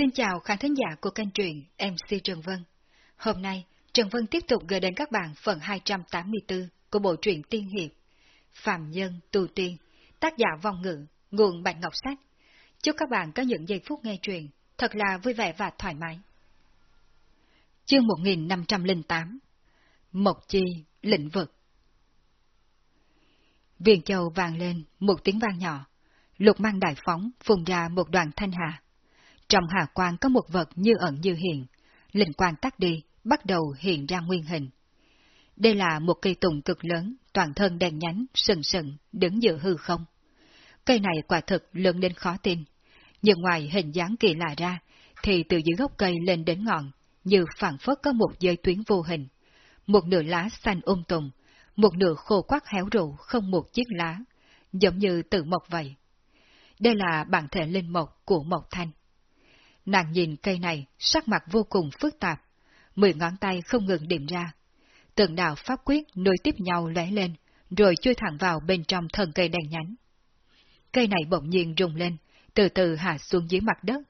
Xin chào khán thính giả của kênh truyện MC Trần Vân. Hôm nay, Trần Vân tiếp tục gửi đến các bạn phần 284 của bộ truyện Tiên Hiệp Phạm Nhân Tù Tiên, tác giả vong Ngự, nguồn Bạch Ngọc Sách. Chúc các bạn có những giây phút nghe truyện thật là vui vẻ và thoải mái. Chương 1508 Mộc Chi, lĩnh vực Viên châu vang lên một tiếng vang nhỏ, lục mang đại phóng phùng ra một đoàn thanh hà. Trong hà quang có một vật như ẩn như hiện, linh quang tắt đi, bắt đầu hiện ra nguyên hình. Đây là một cây tùng cực lớn, toàn thân đen nhánh, sừng sừng, đứng giữa hư không. Cây này quả thực lớn đến khó tin, nhưng ngoài hình dáng kỳ lạ ra, thì từ dưới gốc cây lên đến ngọn, như phản phất có một dây tuyến vô hình. Một nửa lá xanh um ôm tùng, một nửa khô quắc héo rũ không một chiếc lá, giống như tự mộc vậy. Đây là bản thể linh mộc của Mộc Thanh. Nàng nhìn cây này, sắc mặt vô cùng phức tạp, mười ngón tay không ngừng điểm ra. Từng đạo pháp quyết nối tiếp nhau lóe lên, rồi chui thẳng vào bên trong thân cây đèn nhánh. Cây này bỗng nhiên rung lên, từ từ hạ xuống dưới mặt đất.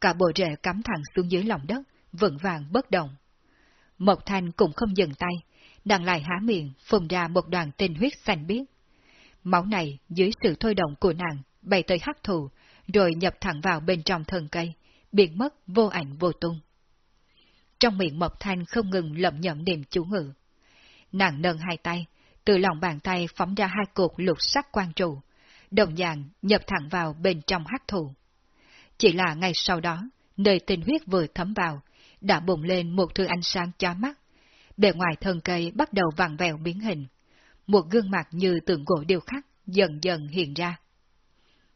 Cả bộ rễ cắm thẳng xuống dưới lòng đất, vững vàng bất động. Mộc Thanh cũng không dừng tay, nàng lại há miệng, phun ra một đoàn tinh huyết xanh biếc. Máu này, dưới sự thôi động của nàng, bay tới hắc thù, rồi nhập thẳng vào bên trong thân cây, biến mất vô ảnh vô tung. Trong miệng Mộc Thanh không ngừng lẩm nhẩm niệm chú ngữ. Nàng nâng hai tay, từ lòng bàn tay phóng ra hai cột lục sắc quan trụ, đồng dạng nhập thẳng vào bên trong hắc thủ Chỉ là ngay sau đó, nơi tinh huyết vừa thấm vào, đã bùng lên một thứ ánh sáng chói mắt. Bề ngoài thân cây bắt đầu vặn vẹo biến hình. Một gương mặt như tượng gỗ điêu khắc dần dần hiện ra.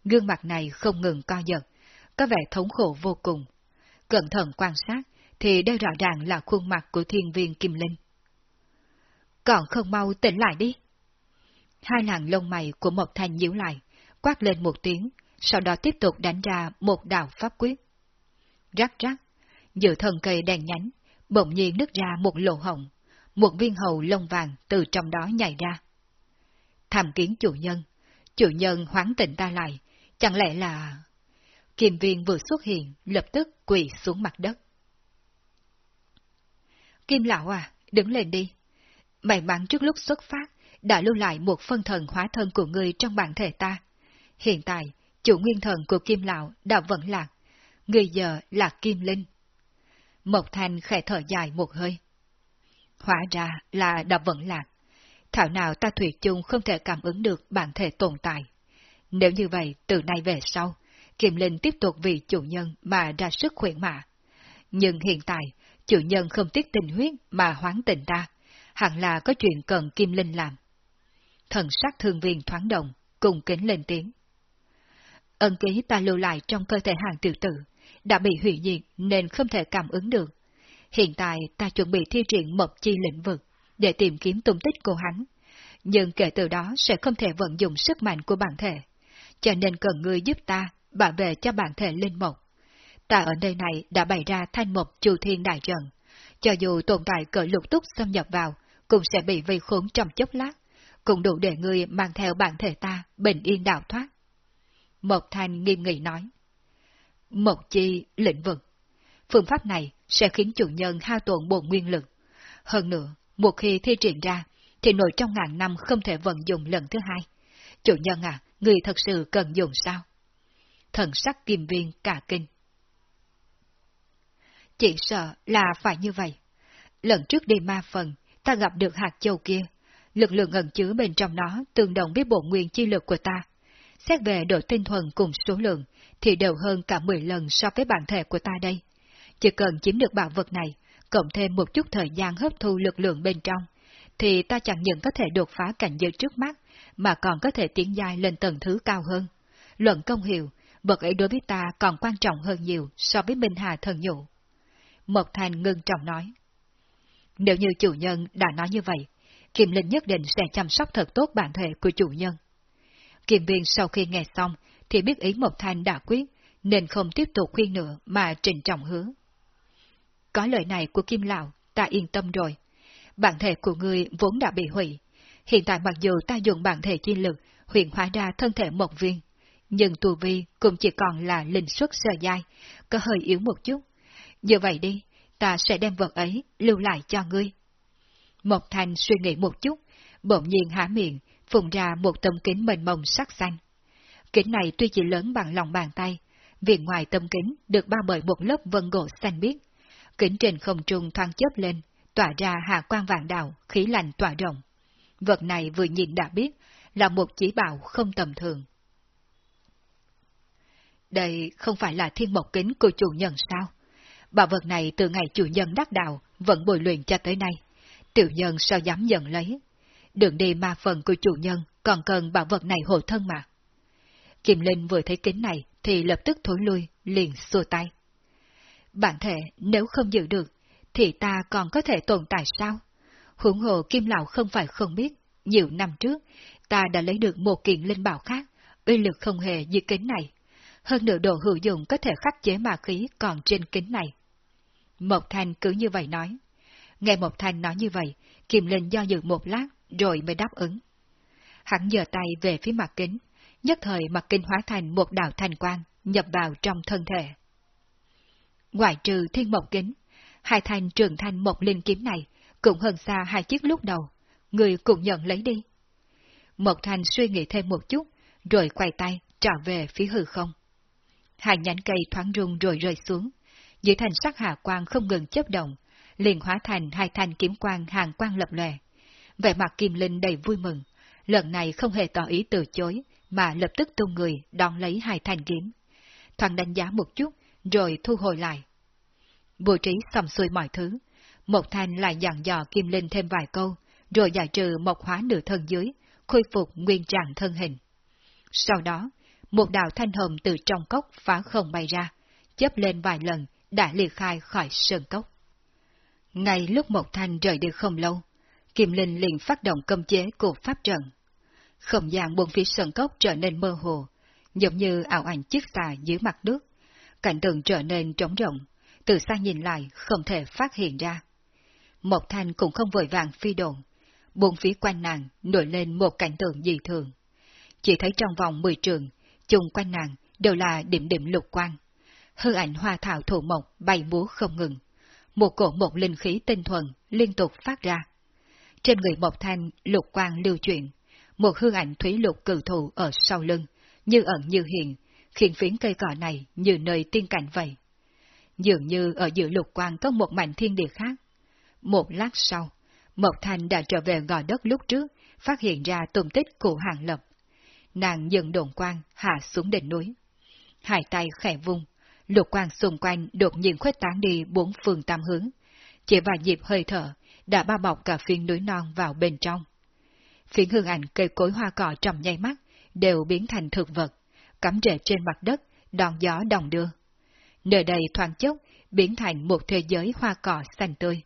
Gương mặt này không ngừng co giật, có vẻ thống khổ vô cùng. Cẩn thận quan sát, thì đây rõ ràng là khuôn mặt của thiên viên Kim Linh. Còn không mau tỉnh lại đi. Hai làn lông mày của một thành nhíu lại, quát lên một tiếng, sau đó tiếp tục đánh ra một đạo pháp quyết. Rắc rắc, giữa thân cây đèn nhánh, bỗng nhiên nứt ra một lỗ hồng, một viên hầu lông vàng từ trong đó nhảy ra. Tham kiến chủ nhân, chủ nhân hoáng tỉnh ta lại, chẳng lẽ là... Kim viên vừa xuất hiện, lập tức quỳ xuống mặt đất. Kim lão à, đứng lên đi. May mắn trước lúc xuất phát, đã lưu lại một phân thần hóa thân của ngươi trong bản thể ta. Hiện tại, chủ nguyên thần của Kim lão đã vẫn lạc. Người giờ là Kim Linh. Mộc Thanh khẽ thở dài một hơi. Hóa ra là đã vẫn lạc. Thảo nào ta thủy chung không thể cảm ứng được bản thể tồn tại. Nếu như vậy, từ nay về sau, Kim Linh tiếp tục vì chủ nhân mà ra sức khuyển mạ. Nhưng hiện tại, chủ nhân không tiếc tình huyết mà hoán tình ta, hẳn là có chuyện cần Kim Linh làm. Thần sắc thương viên thoáng động, cùng kính lên tiếng. Ân ký ta lưu lại trong cơ thể hàng tiểu tử, đã bị hủy diệt nên không thể cảm ứng được. Hiện tại ta chuẩn bị thi triển mộc chi lĩnh vực để tìm kiếm tung tích của hắn, nhưng kể từ đó sẽ không thể vận dụng sức mạnh của bản thể, cho nên cần ngươi giúp ta bảo vệ cho bản thể linh mộc. Ta ở nơi này đã bày ra thanh mộc chu thiên đại trận, cho dù tồn tại cỡ lục túc xâm nhập vào, cũng sẽ bị vây khốn trong chốc lát, cũng đủ để ngươi mang theo bản thể ta bình yên đạo thoát. Mộc Thanh nghiêm nghị nói. Mộc chi lĩnh vực. Phương pháp này sẽ khiến chủ nhân hao tổn bộ nguyên lực. Hơn nữa, một khi thi triển ra, thì nội trong ngàn năm không thể vận dụng lần thứ hai. Chủ nhân à, người thật sự cần dùng sao? Thần sắc kim viên cả kinh. Chỉ sợ là phải như vậy. Lần trước đi ma phần, ta gặp được hạt châu kia. Lực lượng ẩn chứa bên trong nó tương đồng với bộ nguyên chi lực của ta. Xét về độ tinh thuần cùng số lượng, thì đều hơn cả 10 lần so với bản thể của ta đây. Chỉ cần chiếm được bảo vật này, cộng thêm một chút thời gian hấp thu lực lượng bên trong, thì ta chẳng những có thể đột phá cảnh giới trước mắt, mà còn có thể tiến dài lên tầng thứ cao hơn. Luận công hiệu, vật ấy đối với ta còn quan trọng hơn nhiều so với Minh Hà thần nhụ. Mộc Thành ngưng trọng nói. Nếu như chủ nhân đã nói như vậy, Kim Linh nhất định sẽ chăm sóc thật tốt bản thể của chủ nhân. Kim Viên sau khi nghe xong thì biết ý Mộc Thanh đã quyết, nên không tiếp tục khuyên nữa mà trình trọng hứa. Có lời này của Kim Lão, ta yên tâm rồi. Bản thể của ngươi vốn đã bị hủy. Hiện tại mặc dù ta dùng bản thể chi lực huyền hóa ra thân thể Mộc viên, nhưng tu vi cũng chỉ còn là linh xuất sơ giai, có hơi yếu một chút. Như vậy đi, ta sẽ đem vật ấy lưu lại cho ngươi. Mộc Thành suy nghĩ một chút, bỗng nhiên há miệng, phùng ra một tấm kính mênh mông sắc xanh. Kính này tuy chỉ lớn bằng lòng bàn tay, vì ngoài tấm kính được bao bởi một lớp vân gỗ xanh biếc. Kính trên không trung thoáng chớp lên, tỏa ra hạ quan vàng đào, khí lạnh tỏa rộng. Vật này vừa nhìn đã biết là một chỉ bảo không tầm thường. Đây không phải là thiên mộc kính của chủ nhân sao? Bảo vật này từ ngày chủ nhân đắc đạo vẫn bồi luyện cho tới nay. Tiểu nhân sao dám nhận lấy? Đường đi ma phần của chủ nhân còn cần bảo vật này hộ thân mà. Kim Linh vừa thấy kính này thì lập tức thối lui, liền xua tay. Bản thể nếu không giữ được, thì ta còn có thể tồn tại sao? Hưởng hộ Kim Lão không phải không biết, nhiều năm trước, ta đã lấy được một kiện linh bảo khác, uy lực không hề như kính này. Hơn nữa đồ hữu dụng có thể khắc chế ma khí còn trên kính này. Mộc Thanh cứ như vậy nói. Nghe Mộc Thanh nói như vậy, Kim Linh do dự một lát, rồi mới đáp ứng. Hắn giơ tay về phía mặt kính, nhất thời mặt kính hóa thành một đạo thành quang, nhập vào trong thân thể. Ngoại trừ thiên mộc kính, hai thanh trường thanh một linh kiếm này cũng hơn xa hai chiếc lúc đầu, người cũng nhận lấy đi. Mộc Thanh suy nghĩ thêm một chút, rồi quay tay, trở về phía hư không. Hai nhánh cây thoáng rung rồi rơi xuống, dưới thành sắc hạ quang không ngừng chấp động, liền hóa thành hai thanh kiếm quang hàng quang lập lòe. Vẻ mặt Kim Linh đầy vui mừng, lần này không hề tỏ ý từ chối, mà lập tức tung người đón lấy hai thanh kiếm. Thoáng đánh giá một chút, rồi thu hồi lại. Bố trí xong xuôi mọi thứ, một thanh lại dặn dò Kim Linh thêm vài câu, rồi giải trừ mộc hóa nửa thân dưới, khôi phục nguyên trạng thân hình. Sau đó, một đạo thanh hồng từ trong cốc phá không bay ra, chớp lên vài lần, đã liệt khai khỏi sơn cốc. Ngay lúc một thanh rời đi không lâu, Kim Linh liền phát động cơm chế của pháp trận. Không gian buông phía sơn cốc trở nên mơ hồ, giống như ảo ảnh chiếc xà dưới mặt nước. Cảnh tượng trở nên trống rộng, từ xa nhìn lại không thể phát hiện ra. Mộc Thanh cũng không vội vàng phi đồn, buông phía quanh nàng nổi lên một cảnh tượng dị thường. Chỉ thấy trong vòng mười trường, chung quanh nàng đều là điểm điểm lục quang. Hư ảnh hoa thảo thổ mộc bay múa không ngừng. Một cổ một linh khí tinh thuần liên tục phát ra. Trên người Mộc Thanh lục quang lưu chuyển, một hư ảnh thủy lục cử thụ ở sau lưng, như ẩn như hiện, khiến phiến cây cỏ này như nơi tiên cảnh vậy. Dường như ở giữa lục quang có một mảnh thiên địa khác. Một lát sau, Mộc Thanh đã trở về gò đất lúc trước, phát hiện ra tùng tích của hàng lập. Nàng dừng đồn quang hạ xuống đỉnh núi. Hai tay khẽ vung, lục quang xung quanh đột nhiên khuếch tán đi bốn phương tam hướng. Chỉ vài nhịp hơi thở, đã bao bọc cả phiên núi non vào bên trong. Phiến hương ảnh cây cối hoa cỏ trong nháy mắt, đều biến thành thực vật, cắm rễ trên mặt đất, đòn gió đồng đưa. Nơi đây thoáng chốc, biến thành một thế giới hoa cỏ xanh tươi.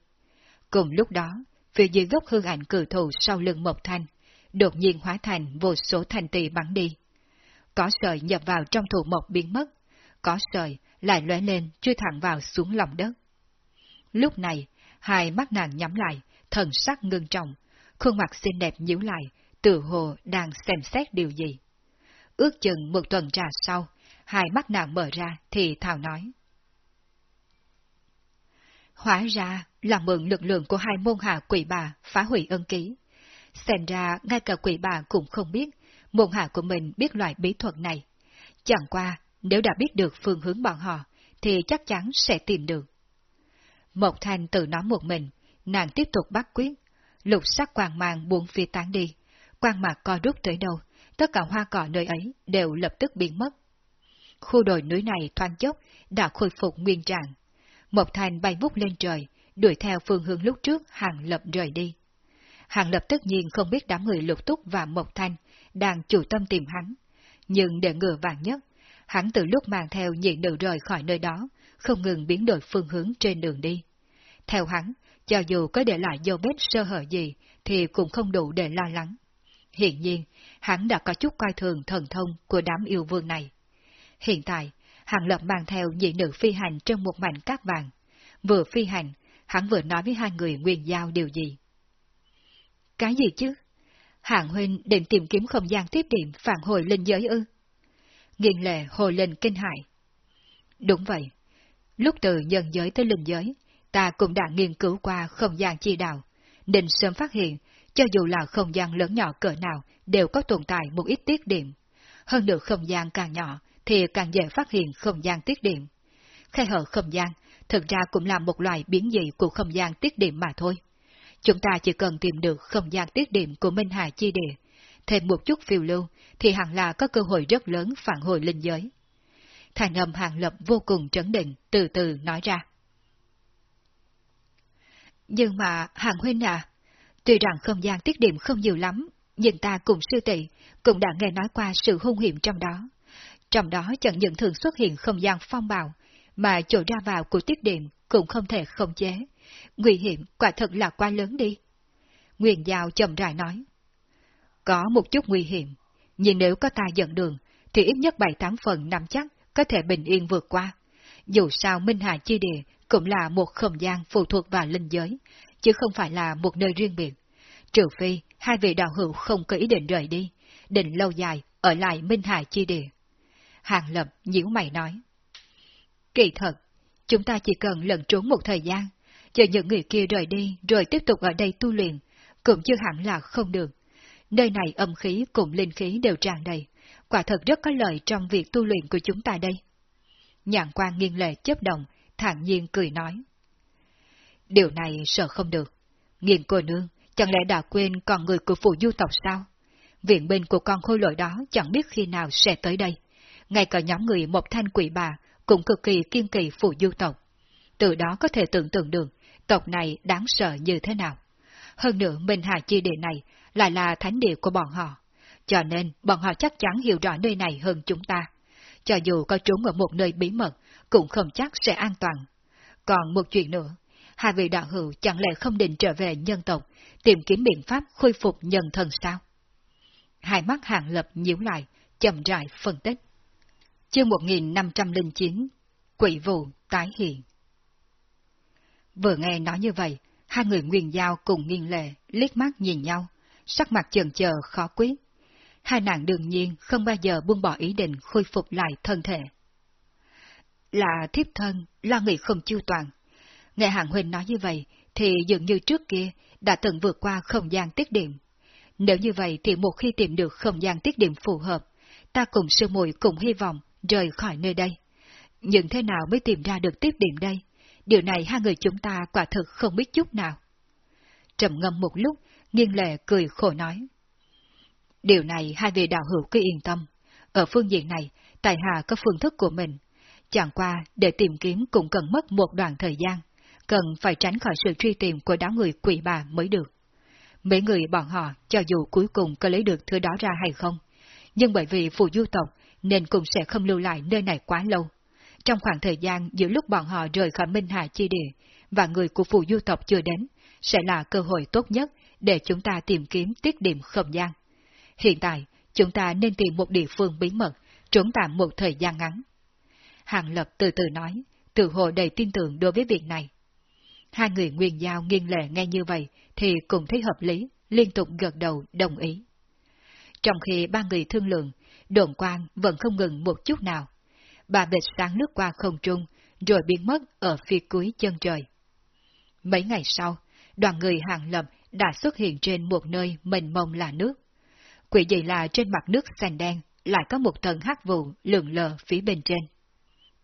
Cùng lúc đó, phía dưới gốc hương ảnh cử thù sau lưng Mộc Thanh, đột nhiên hóa thành vô số thành tì bắn đi. Có sợi nhập vào trong thủ mộc biến mất, có sợi lại lóe lên chui thẳng vào xuống lòng đất. Lúc này, hai mắt nàng nhắm lại, thần sắc ngưng trọng, khuôn mặt xinh đẹp nhíu lại, tự hồ đang xem xét điều gì. Ước chừng một tuần trà sau, hai mắt nàng mở ra thì thảo nói. Hóa ra là mượn lực lượng của hai môn hạ quỷ bà phá hủy ân ký. Xem ra ngay cả quỷ bà cũng không biết, môn hạ của mình biết loại bí thuật này. Chẳng qua, nếu đã biết được phương hướng bọn họ, thì chắc chắn sẽ tìm được. Mộc Thanh tự nói một mình, nàng tiếp tục bắt quyết, lục sắc quang mang buông phi tán đi, quang mạc co rút tới đâu, tất cả hoa cỏ nơi ấy đều lập tức biến mất. Khu đồi núi này thoáng chốc đã khôi phục nguyên trạng. Mộc Thanh bay vút lên trời, đuổi theo phương hướng lúc trước hàng lập rời đi. Hàng lập tất nhiên không biết đám người lục túc và Mộc Thanh đang chủ tâm tìm hắn, nhưng để ngừa vàng nhất, hắn từ lúc mang theo nhị nữ rời khỏi nơi đó, không ngừng biến đổi phương hướng trên đường đi. Theo hắn, cho dù có để lại dấu vết sơ hở gì, thì cũng không đủ để lo lắng. Hiện nhiên, hắn đã có chút coi thường thần thông của đám yêu vương này. Hiện tại, Hàng Lập mang theo nhị nữ phi hành trong một mảnh cát vàng. Vừa phi hành, hắn vừa nói với hai người nguyên giao điều gì. Cái gì chứ? Hạng huynh định tìm kiếm không gian tiếp điểm phản hồi linh giới ư? nghiền lệ hồ lên kinh hại. Đúng vậy. Lúc từ nhân giới tới linh giới, ta cũng đã nghiên cứu qua không gian chi đạo, nên sớm phát hiện, cho dù là không gian lớn nhỏ cỡ nào, đều có tồn tại một ít tiết điểm. Hơn nữa không gian càng nhỏ, thì càng dễ phát hiện không gian tiết điểm. khai hở không gian, thực ra cũng là một loại biến dị của không gian tiết điểm mà thôi. Chúng ta chỉ cần tìm được không gian tiết điểm của Minh Hà Chi Địa, thêm một chút phiêu lưu, thì hẳn là có cơ hội rất lớn phản hồi linh giới. Thành âm hàng lập vô cùng trấn định, từ từ nói ra. Nhưng mà, hàng huynh à, tuy rằng không gian tiết điểm không nhiều lắm, nhưng ta cùng sư tỷ cũng đã nghe nói qua sự hung hiểm trong đó. Trong đó chẳng những thường xuất hiện không gian phong bạo, mà chỗ ra vào của tiết điểm cũng không thể không chế. Nguy hiểm quả thật là quá lớn đi. Nguyên Giao chậm rãi nói. Có một chút nguy hiểm, nhưng nếu có ta dẫn đường, thì ít nhất bảy tám phần nắm chắc có thể bình yên vượt qua. Dù sao Minh Hà Chi Địa cũng là một không gian phụ thuộc vào linh giới, chứ không phải là một nơi riêng biệt. Trừ phi, hai vị đạo hữu không có ý định rời đi, định lâu dài ở lại Minh Hà Chi Địa. Hàng Lập nhíu mày nói. Kỳ thật, chúng ta chỉ cần lẩn trốn một thời gian, chờ những người kia rời đi rồi tiếp tục ở đây tu luyện, cũng chưa hẳn là không được. Nơi này âm khí cùng linh khí đều tràn đầy, quả thật rất có lợi trong việc tu luyện của chúng ta đây. Nhạn quan nghiêng lệ chấp động, thản nhiên cười nói. Điều này sợ không được. Nghiền cô nương, chẳng lẽ đã quên còn người của phụ du tộc sao? Viện binh của con khôi lỗi đó chẳng biết khi nào sẽ tới đây. Ngay cả nhóm người một thanh quỷ bà cũng cực kỳ kiên kỳ phụ du tộc. Từ đó có thể tưởng tượng được, tộc này đáng sợ như thế nào. Hơn nữa Minh Hà Chi địa này lại là thánh địa của bọn họ, cho nên bọn họ chắc chắn hiểu rõ nơi này hơn chúng ta. Cho dù có trốn ở một nơi bí mật, cũng không chắc sẽ an toàn. Còn một chuyện nữa, hai vị đạo hữu chẳng lẽ không định trở về nhân tộc, tìm kiếm biện pháp khôi phục nhân thần sao? Hai mắt hàng lập nhíu lại, chậm rãi phân tích. Chương 1509 Quỷ vụ tái hiện Vừa nghe nói như vậy, hai người nguyên giao cùng nghiêng lệ, liếc mắt nhìn nhau, sắc mặt chần chờ khó quyết. Hai nàng đương nhiên không bao giờ buông bỏ ý định khôi phục lại thân thể. Là thiếp thân, lo nghĩ không chu toàn. Nghe hạng huynh nói như vậy, thì dường như trước kia đã từng vượt qua không gian tiết điểm. Nếu như vậy thì một khi tìm được không gian tiết điểm phù hợp, ta cùng sư muội cùng hy vọng rời khỏi nơi đây. Nhưng thế nào mới tìm ra được tiếp điểm đây? Điều này hai người chúng ta quả thực không biết chút nào. Trầm ngâm một lúc, nghiêng lệ cười khổ nói. Điều này hai vị đạo hữu cứ yên tâm. Ở phương diện này, Tài Hà có phương thức của mình. Chẳng qua, để tìm kiếm cũng cần mất một đoạn thời gian, cần phải tránh khỏi sự truy tìm của đám người quỷ bà mới được. Mấy người bọn họ, cho dù cuối cùng có lấy được thứ đó ra hay không, nhưng bởi vì phù du tộc nên cũng sẽ không lưu lại nơi này quá lâu. Trong khoảng thời gian giữa lúc bọn họ rời khỏi Minh Hà Chi Địa và người của phù du tộc chưa đến, sẽ là cơ hội tốt nhất để chúng ta tìm kiếm tiết điểm không gian. Hiện tại, chúng ta nên tìm một địa phương bí mật, trốn tạm một thời gian ngắn. Hàng Lập từ từ nói, tự hồ đầy tin tưởng đối với việc này. Hai người nguyên giao nghiêng lệ nghe như vậy thì cũng thấy hợp lý, liên tục gật đầu đồng ý. Trong khi ba người thương lượng, đồn quang vẫn không ngừng một chút nào. Bà bịch sáng lướt qua không trung, rồi biến mất ở phía cuối chân trời. Mấy ngày sau, đoàn người hàng lập đã xuất hiện trên một nơi mênh mông là nước. Quỷ dị là trên mặt nước xanh đen, lại có một tầng hắc vụ lượn lờ phía bên trên.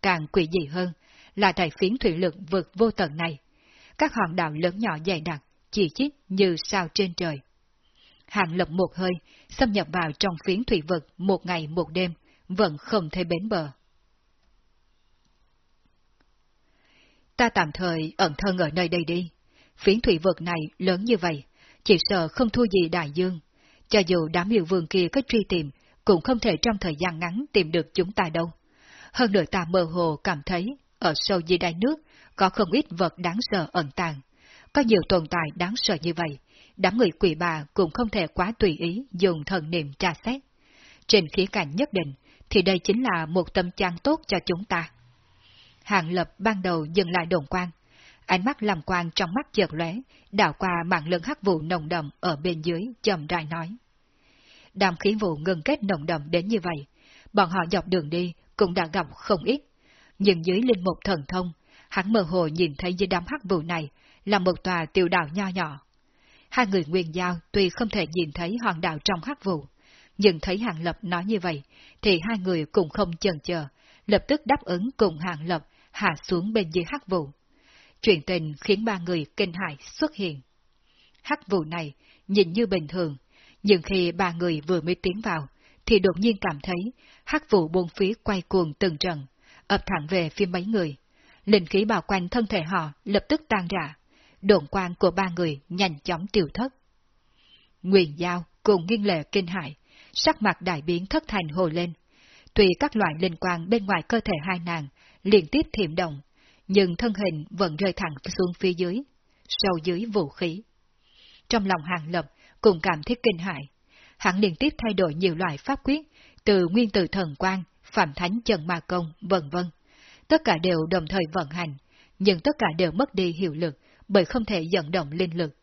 Càng quỷ dị hơn là tại phiến thủy lực vượt vô tận này. Các hòn đảo lớn nhỏ dày đặc, chỉ chít như sao trên trời. Hàng lập một hơi, xâm nhập vào trong phiến thủy vực một ngày một đêm, vẫn không thể bến bờ. Ta tạm thời ẩn thân ở nơi đây đi. Phiến thủy vực này lớn như vậy, chỉ sợ không thua gì đại dương. Cho dù đám hiệu vương kia có truy tìm, cũng không thể trong thời gian ngắn tìm được chúng ta đâu. Hơn nữa ta mơ hồ cảm thấy, ở sâu dưới đáy nước, có không ít vật đáng sợ ẩn tàng. Có nhiều tồn tại đáng sợ như vậy, đám người quỷ bà cũng không thể quá tùy ý dùng thần niệm tra xét. Trên khía cạnh nhất định, thì đây chính là một tâm trang tốt cho chúng ta. Hàng lập ban đầu dừng lại đồn quan, ánh mắt làm quan trong mắt chợt lóe, đảo qua mạng lưng hắc vụ nồng đậm ở bên dưới, chậm rãi nói. Đàm khí vụ ngừng kết nồng đậm đến như vậy, bọn họ dọc đường đi cũng đã gặp không ít. Nhưng dưới linh mục thần thông, hắn mơ hồ nhìn thấy dưới đám hắc vụ này là một tòa tiểu đảo nho nhỏ. Hai người nguyên giao tuy không thể nhìn thấy hoàng đảo trong hắc vụ, nhưng thấy Hàng Lập nói như vậy, thì hai người cũng không chần chờ, lập tức đáp ứng cùng Hàng Lập hạ xuống bên dưới hắc vụ. Chuyện tình khiến ba người kinh hại xuất hiện. Hắc vụ này nhìn như bình thường, nhưng khi ba người vừa mới tiến vào, thì đột nhiên cảm thấy hắc vụ buôn phía quay cuồng từng trận, ập thẳng về phía mấy người. Linh khí bao quanh thân thể họ lập tức tan rã, độn quan của ba người nhanh chóng tiêu thất. Nguyên Giao cùng nghiêng lệ kinh hại, sắc mặt đại biến thất thành hồ lên. Tuy các loại linh quang bên ngoài cơ thể hai nàng liên tiếp thiểm động, nhưng thân hình vẫn rơi thẳng xuống phía dưới, sâu dưới vũ khí. Trong lòng hàng lập cùng cảm thấy kinh hại, hắn liên tiếp thay đổi nhiều loại pháp quyết, từ nguyên tử thần quang, phạm thánh trần ma công, vân vân. Tất cả đều đồng thời vận hành, nhưng tất cả đều mất đi hiệu lực bởi không thể dẫn động linh lực.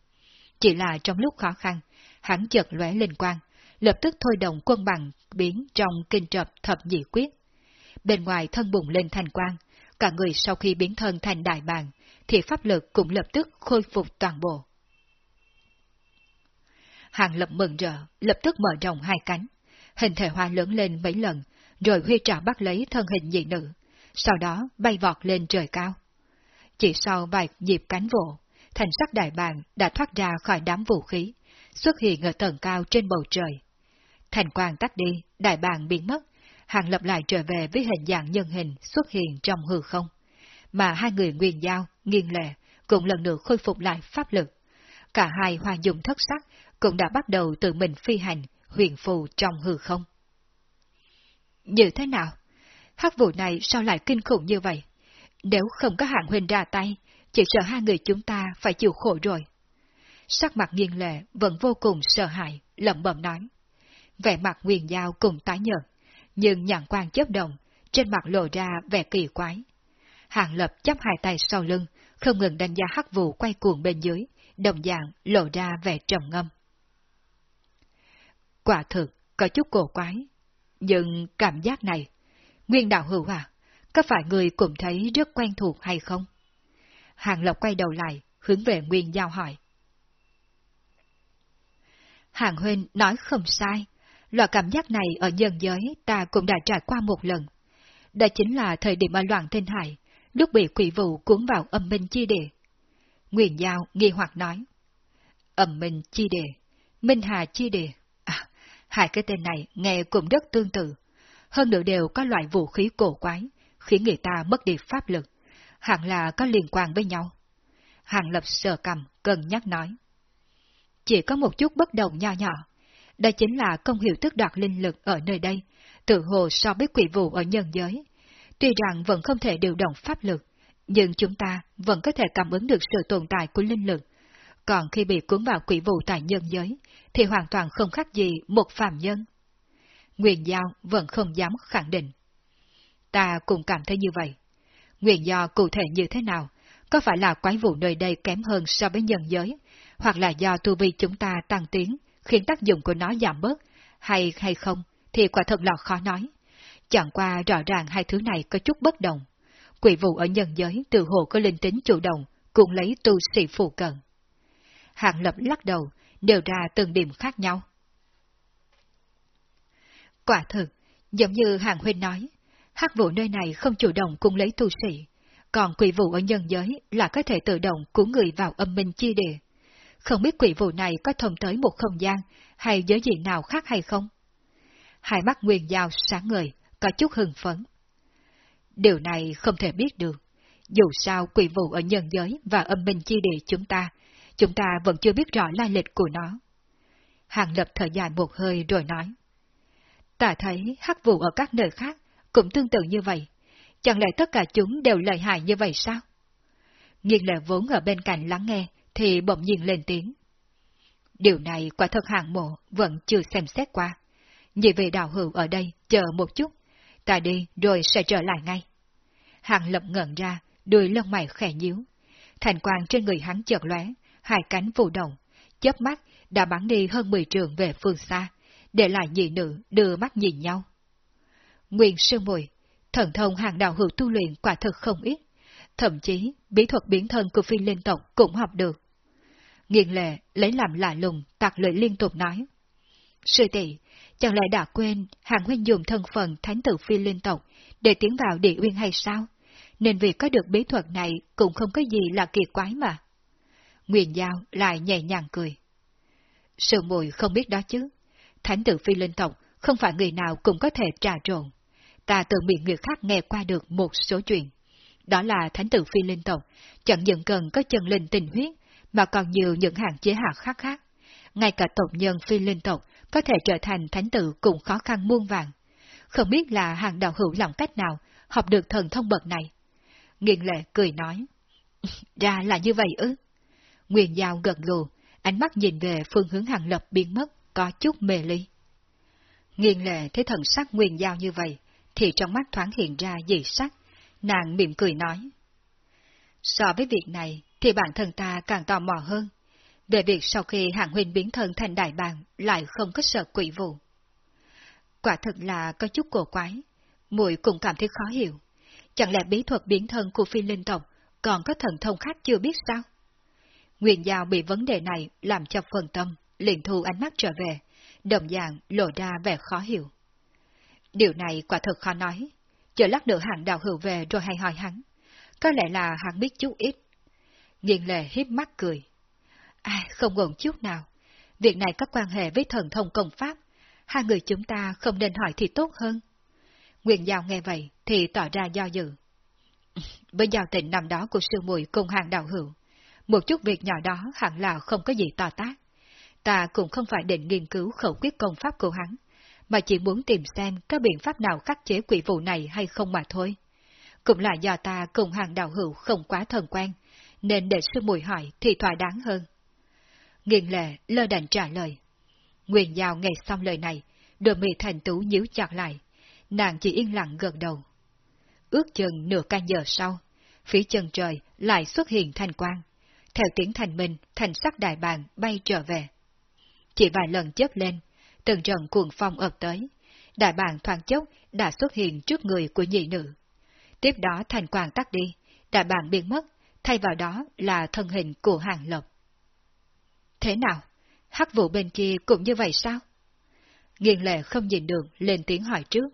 Chỉ là trong lúc khó khăn, hắn chợt lóe linh quang, lập tức thôi động quân bằng biến trong kinh trập thập nhị quyết. Bên ngoài thân bùng lên thành quang, cả người sau khi biến thân thành đại bàng, thì pháp lực cũng lập tức khôi phục toàn bộ. Hàng lập mừng rỡ, lập tức mở rộng hai cánh, hình thể hoa lớn lên mấy lần, rồi huy trả bắt lấy thân hình dị nữ, sau đó bay vọt lên trời cao. Chỉ sau vài nhịp cánh vỗ, thành sắc đại bàng đã thoát ra khỏi đám vũ khí, xuất hiện ở tầng cao trên bầu trời. Thành quang tắt đi, đại bàng biến mất, hàng lập lại trở về với hình dạng nhân hình xuất hiện trong hư không. Mà hai người nguyên giao, nghiêng lệ, cũng lần nữa khôi phục lại pháp lực. Cả hai hoa dùng thất sắc cũng đã bắt đầu tự mình phi hành, huyền phù trong hư không. Như thế nào? Hắc vụ này sao lại kinh khủng như vậy? Nếu không có hạng huynh ra tay, chỉ sợ hai người chúng ta phải chịu khổ rồi. Sắc mặt nghiêng lệ vẫn vô cùng sợ hãi, lẩm bẩm nói. Vẻ mặt nguyên giao cùng tái nhợt, nhưng nhãn quan chớp động, trên mặt lộ ra vẻ kỳ quái. Hàng lập chấp hai tay sau lưng, không ngừng đánh giá hắc vụ quay cuồng bên dưới, đồng dạng lộ ra vẻ trầm ngâm. Quả thực, có chút cổ quái. Nhưng cảm giác này, nguyên đạo hữu à, có phải người cũng thấy rất quen thuộc hay không? Hàng lập quay đầu lại, hướng về Nguyên Giao hỏi. Hàng Huynh nói không sai, loại cảm giác này ở nhân giới ta cũng đã trải qua một lần. Đó chính là thời điểm ở loạn thiên hải, lúc bị quỷ vụ cuốn vào âm minh chi địa. Nguyên Giao nghi hoặc nói. Âm minh chi địa, minh hà chi địa. À, hai cái tên này nghe cũng rất tương tự. Hơn nữa đều có loại vũ khí cổ quái, khiến người ta mất đi pháp lực. Hẳn là có liên quan với nhau. Hàng lập sờ cầm, cân nhắc nói. Chỉ có một chút bất đồng nho nhỏ đây chính là công hiệu tức đoạt linh lực ở nơi đây, tự hồ so với quỷ vụ ở nhân giới. Tuy rằng vẫn không thể điều động pháp lực, nhưng chúng ta vẫn có thể cảm ứng được sự tồn tại của linh lực. Còn khi bị cuốn vào quỷ vụ tại nhân giới, thì hoàn toàn không khác gì một phàm nhân. Nguyên Giao vẫn không dám khẳng định. Ta cũng cảm thấy như vậy. Nguyên do cụ thể như thế nào? Có phải là quái vụ nơi đây kém hơn so với nhân giới? Hoặc là do tu vi chúng ta tăng tiến, khiến tác dụng của nó giảm bớt? Hay hay không? Thì quả thật là khó nói. Chẳng qua rõ ràng hai thứ này có chút bất đồng. Quỷ vụ ở nhân giới từ hồ có linh tính chủ động, cũng lấy tu sĩ phù cận. Hạng lập lắc đầu, đều ra từng điểm khác nhau. Quả thực, giống như Hàng Huynh nói, hắc vụ nơi này không chủ động cung lấy tu sĩ, còn quỷ vụ ở nhân giới là có thể tự động của người vào âm minh chi địa. Không biết quỷ vụ này có thông tới một không gian hay giới gì nào khác hay không? Hai mắt nguyên giao sáng ngời, có chút hưng phấn. Điều này không thể biết được. Dù sao quỷ vụ ở nhân giới và âm minh chi địa chúng ta, chúng ta vẫn chưa biết rõ lai lịch của nó. Hàng lập thở dài một hơi rồi nói. Ta thấy hắc vụ ở các nơi khác cũng tương tự như vậy. Chẳng lẽ tất cả chúng đều lợi hại như vậy sao? Nghiên lệ vốn ở bên cạnh lắng nghe, thì bỗng nhiên lên tiếng. Điều này quả thật hạng mộ vẫn chưa xem xét qua. Nhị vị đạo hữu ở đây, chờ một chút. Ta đi rồi sẽ trở lại ngay. Hàng lập ngẩn ra, đuôi lông mày khẽ nhíu. Thành quang trên người hắn chợt lóe, hai cánh vụ động, chớp mắt đã bắn đi hơn 10 trường về phương xa, để lại nhị nữ đưa mắt nhìn nhau. Nguyên sư mùi, thần thông hàng đạo hữu tu luyện quả thực không ít, thậm chí bí thuật biến thân của phi linh tộc cũng học được. Nghiền lệ lấy làm lạ lùng, tạc lưỡi liên tục nói. Sư tỷ, chẳng lẽ đã quên hàng huynh dùng thân phận thánh tử phi linh tộc để tiến vào địa uyên hay sao? Nên việc có được bí thuật này cũng không có gì là kỳ quái mà. Nguyên Giao lại nhẹ nhàng cười. Sư mùi không biết đó chứ. Thánh tử phi linh tộc không phải người nào cũng có thể trà trộn. Ta từ miệng người khác nghe qua được một số chuyện. Đó là thánh tử phi linh tộc, chẳng những cần có chân linh tình huyết, mà còn nhiều những hạn chế hạ khác khác. Ngay cả tộc nhân phi linh tộc có thể trở thành thánh tử cũng khó khăn muôn vàng. Không biết là hàng đạo hữu lòng cách nào học được thần thông bậc này. Nghiền lệ cười nói. Ra là như vậy ư. Nguyên Giao gật gù, ánh mắt nhìn về phương hướng hàng lập biến mất, có chút mê ly. Nghiền lệ thấy thần sắc Nguyên Giao như vậy, thì trong mắt thoáng hiện ra dị sắc, nàng mỉm cười nói. So với việc này, thì bản thân ta càng tò mò hơn, về việc sau khi hạng huynh biến thân thành đại bàng lại không có sợ quỷ vụ. Quả thực là có chút cổ quái, muội cũng cảm thấy khó hiểu. Chẳng lẽ bí thuật biến thân của phi linh tộc còn có thần thông khác chưa biết sao? Nguyên Giao bị vấn đề này làm cho phần tâm, liền thu ánh mắt trở về, đồng dạng lộ ra vẻ khó hiểu. Điều này quả thật khó nói, chờ lát nữa hạng đạo hữu về rồi hay hỏi hắn. Có lẽ là hắn biết chút ít. Nghiền lệ hiếp mắt cười. À, không ổn chút nào. Việc này có quan hệ với thần thông công pháp. Hai người chúng ta không nên hỏi thì tốt hơn. Nguyên Giao nghe vậy thì tỏ ra do dự. Với giao tình năm đó của sư muội cùng hàng đạo hữu, một chút việc nhỏ đó hẳn là không có gì to tác. Ta cũng không phải định nghiên cứu khẩu quyết công pháp của hắn, mà chỉ muốn tìm xem có biện pháp nào khắc chế quỷ vụ này hay không mà thôi. Cũng là do ta cùng hàng đạo hữu không quá thần quen, nên để sư mùi hỏi thì thỏa đáng hơn. Nghiền lệ lơ đành trả lời. Nguyên Giao nghe xong lời này, đôi mì thành tú nhíu chặt lại, nàng chỉ yên lặng gật đầu. Ước chừng nửa canh giờ sau, phía chân trời lại xuất hiện thành quang. Theo tiếng thành minh, thành sắc đại bàng bay trở về. Chỉ vài lần chớp lên, từng trận cuồng phong ập tới, đại bàng thoáng chốc đã xuất hiện trước người của nhị nữ. Tiếp đó thành quang tắt đi, đại bàng biến mất, thay vào đó là thân hình của hàng lập Thế nào? Hắc vụ bên kia cũng như vậy sao? Nghiền lệ không nhìn được, lên tiếng hỏi trước.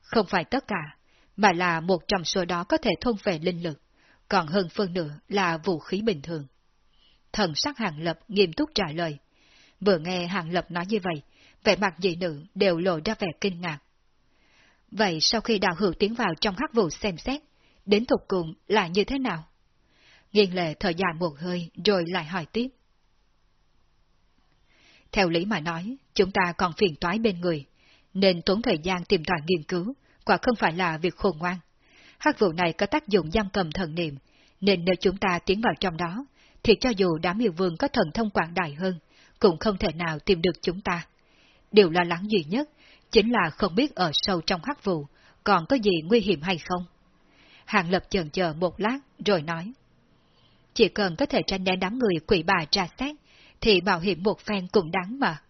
Không phải tất cả, mà là một trong số đó có thể thôn về linh lực, còn hơn phân nửa là vũ khí bình thường. Thần sắc hàng lập nghiêm túc trả lời. Vừa nghe hàng lập nói như vậy, vẻ mặt dị nữ đều lộ ra vẻ kinh ngạc. Vậy sau khi đạo hữu tiến vào trong hắc vụ xem xét, đến tục cùng là như thế nào? Nghiên lệ thở dài một hơi rồi lại hỏi tiếp. Theo lý mà nói, chúng ta còn phiền toái bên người, nên tốn thời gian tìm tòi nghiên cứu, quả không phải là việc khôn ngoan. Hắc vụ này có tác dụng giam cầm thần niệm, nên nếu chúng ta tiến vào trong đó, thì cho dù đám yêu vương có thần thông quảng đại hơn, cũng không thể nào tìm được chúng ta. Điều lo lắng duy nhất chính là không biết ở sâu trong hắc vụ còn có gì nguy hiểm hay không. Hàng lập chần chờ một lát rồi nói. Chỉ cần có thể tranh né đám người quỷ bà tra xét, thì bảo hiểm một phen cũng đáng mà.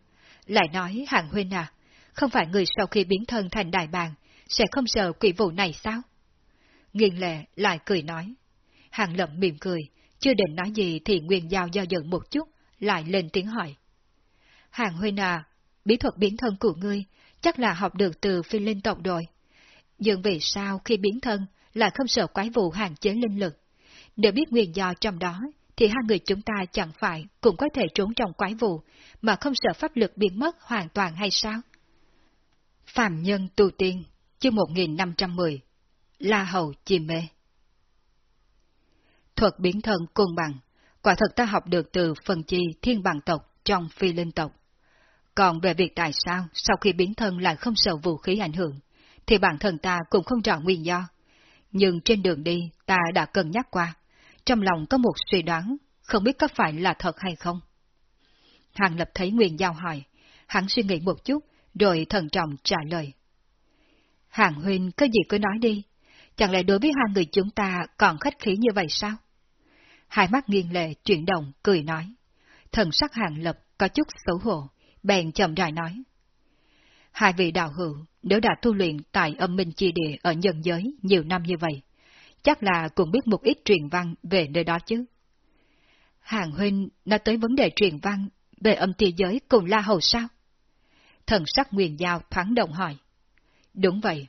Lại nói hàng huynh à, không phải người sau khi biến thân thành đại bàng, sẽ không sợ quỷ vụ này sao? Nghiên lệ lại cười nói. Hàng lậm mỉm cười, chưa định nói gì thì Nguyên Giao do dự một chút, lại lên tiếng hỏi. Hàng huynh à, bí thuật biến thân của ngươi chắc là học được từ phi linh tộc rồi. Nhưng vì sao khi biến thân lại không sợ quái vụ hạn chế linh lực? Nếu biết nguyên do trong đó, thì hai người chúng ta chẳng phải cũng có thể trốn trong quái vụ, mà không sợ pháp lực biến mất hoàn toàn hay sao? Phạm Nhân Tu Tiên, chương 1510, La Hầu Chìm Mê Thuật biến thân côn bằng, quả thật ta học được từ phần chi thiên bằng tộc trong phi linh tộc. Còn về việc tại sao sau khi biến thân lại không sợ vũ khí ảnh hưởng, thì bản thân ta cũng không rõ nguyên do. Nhưng trên đường đi ta đã cân nhắc qua, trong lòng có một suy đoán, không biết có phải là thật hay không. Hàng lập thấy Nguyên Giao hỏi, hắn suy nghĩ một chút, rồi thần trọng trả lời. Hàng huynh có gì cứ nói đi, chẳng lẽ đối với hai người chúng ta còn khách khí như vậy sao? Hai mắt nghiêng lệ chuyển động, cười nói. Thần sắc hàng lập có chút xấu hổ, bèn chậm rãi nói. Hai vị đạo hữu nếu đã tu luyện tại âm minh chi địa ở nhân giới nhiều năm như vậy, chắc là cũng biết một ít truyền văn về nơi đó chứ. Hàng huynh nói tới vấn đề truyền văn về âm ti giới cùng La Hầu sao? Thần sắc nguyền Giao thoáng động hỏi. Đúng vậy.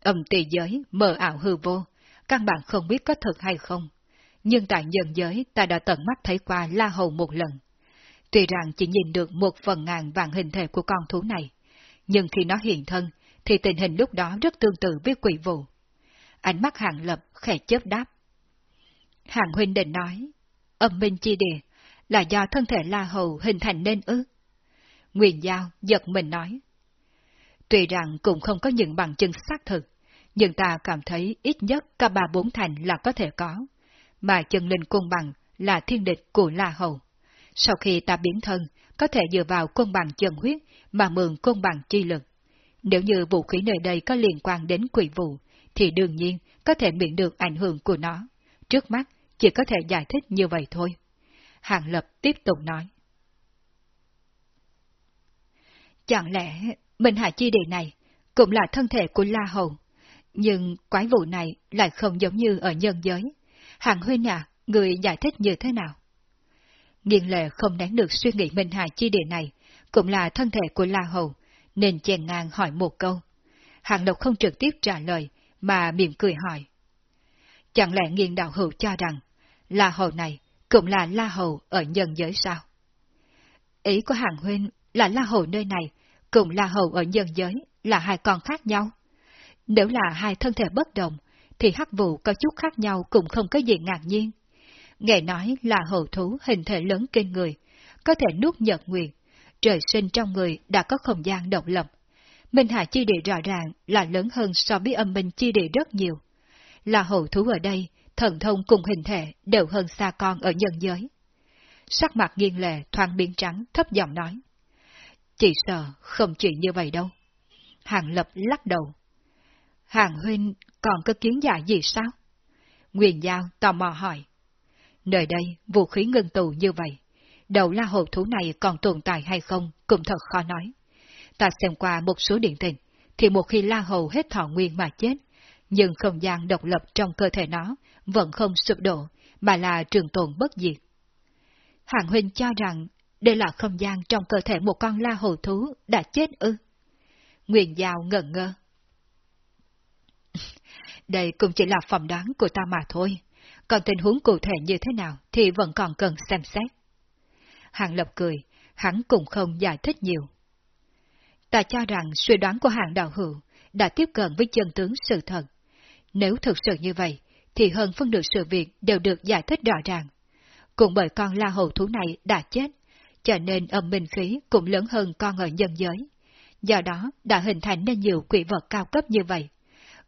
Âm ti giới mờ ảo hư vô, căn bản không biết có thật hay không. Nhưng tại nhân giới ta đã tận mắt thấy qua La Hầu một lần. Tuy rằng chỉ nhìn được một phần ngàn vạn hình thể của con thú này, nhưng khi nó hiện thân, thì tình hình lúc đó rất tương tự với quỷ vụ. Ánh mắt hàng lập khẽ chớp đáp. Hàng huynh định nói, âm minh chi địa là do thân thể La Hầu hình thành nên ư. Nguyên Giao giật mình nói. Tuy rằng cũng không có những bằng chứng xác thực, nhưng ta cảm thấy ít nhất cả ba bốn thành là có thể có, mà chân linh cung bằng là thiên địch của La Hầu. Sau khi ta biến thân, có thể dựa vào côn bằng chân huyết mà mượn côn bằng chi lực. Nếu như vũ khí nơi đây có liên quan đến quỷ vụ, thì đương nhiên có thể miễn được ảnh hưởng của nó. Trước mắt, chỉ có thể giải thích như vậy thôi. Hàng Lập tiếp tục nói. Chẳng lẽ Minh Hạ Chi Địa này cũng là thân thể của La Hầu, nhưng quái vụ này lại không giống như ở nhân giới. Hàng huynh à, người giải thích như thế nào? Nghiên lệ không nén được suy nghĩ Minh Hà chi địa này, cũng là thân thể của La Hầu, nên chèn ngang hỏi một câu. Hàng lộc không trực tiếp trả lời, mà mỉm cười hỏi. Chẳng lẽ nghiên đạo hữu cho rằng, La Hầu này cũng là La Hầu ở nhân giới sao? Ý của Hàng Huynh là La Hầu nơi này, cùng La Hầu ở nhân giới là hai con khác nhau. Nếu là hai thân thể bất đồng, thì hắc vụ có chút khác nhau cũng không có gì ngạc nhiên. Nghe nói là hầu thú hình thể lớn kinh người, có thể nuốt nhật nguyệt, trời sinh trong người đã có không gian độc lập. Minh Hà chi địa rõ ràng là lớn hơn so với âm minh chi địa rất nhiều. Là hậu thú ở đây, thần thông cùng hình thể đều hơn xa con ở nhân giới. Sắc mặt nghiêng lệ thoáng biến trắng thấp giọng nói. Chỉ sợ không chỉ như vậy đâu. Hàng lập lắc đầu. Hàng huynh còn có kiến giả gì sao? Nguyền Giao tò mò hỏi. Nơi đây, vũ khí ngưng tụ như vậy. Đầu la hồ thú này còn tồn tại hay không, cũng thật khó nói. Ta xem qua một số điện tình, thì một khi la hầu hết thọ nguyên mà chết, nhưng không gian độc lập trong cơ thể nó vẫn không sụp đổ, mà là trường tồn bất diệt. Hàng huynh cho rằng đây là không gian trong cơ thể một con la hồ thú đã chết ư. Nguyên Giao ngẩn ngơ. Đây cũng chỉ là phỏng đoán của ta mà thôi, còn tình huống cụ thể như thế nào thì vẫn còn cần xem xét. Hàng Lập cười, hắn cũng không giải thích nhiều. Ta cho rằng suy đoán của hàng đạo hữu đã tiếp cận với chân tướng sự thật. Nếu thực sự như vậy, thì hơn phân nửa sự việc đều được giải thích rõ ràng. Cũng bởi con la hầu thú này đã chết, cho nên âm minh khí cũng lớn hơn con ở nhân giới. Do đó đã hình thành nên nhiều quỷ vật cao cấp như vậy.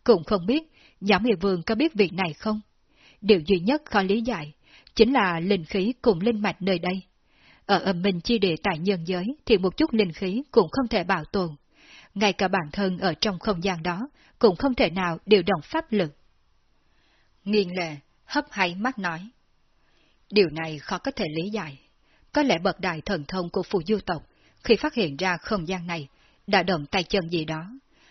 Cũng không biết nhóm Mị Vương có biết việc này không? Điều duy nhất khó lý giải, chính là linh khí cùng linh mạch nơi đây. Ở âm minh chi địa tại nhân giới thì một chút linh khí cũng không thể bảo tồn. Ngay cả bản thân ở trong không gian đó cũng không thể nào điều động pháp lực. Nghiên lệ, hấp hay mắt nói. Điều này khó có thể lý giải. Có lẽ bậc đại thần thông của phù du tộc, khi phát hiện ra không gian này, đã động tay chân gì đó,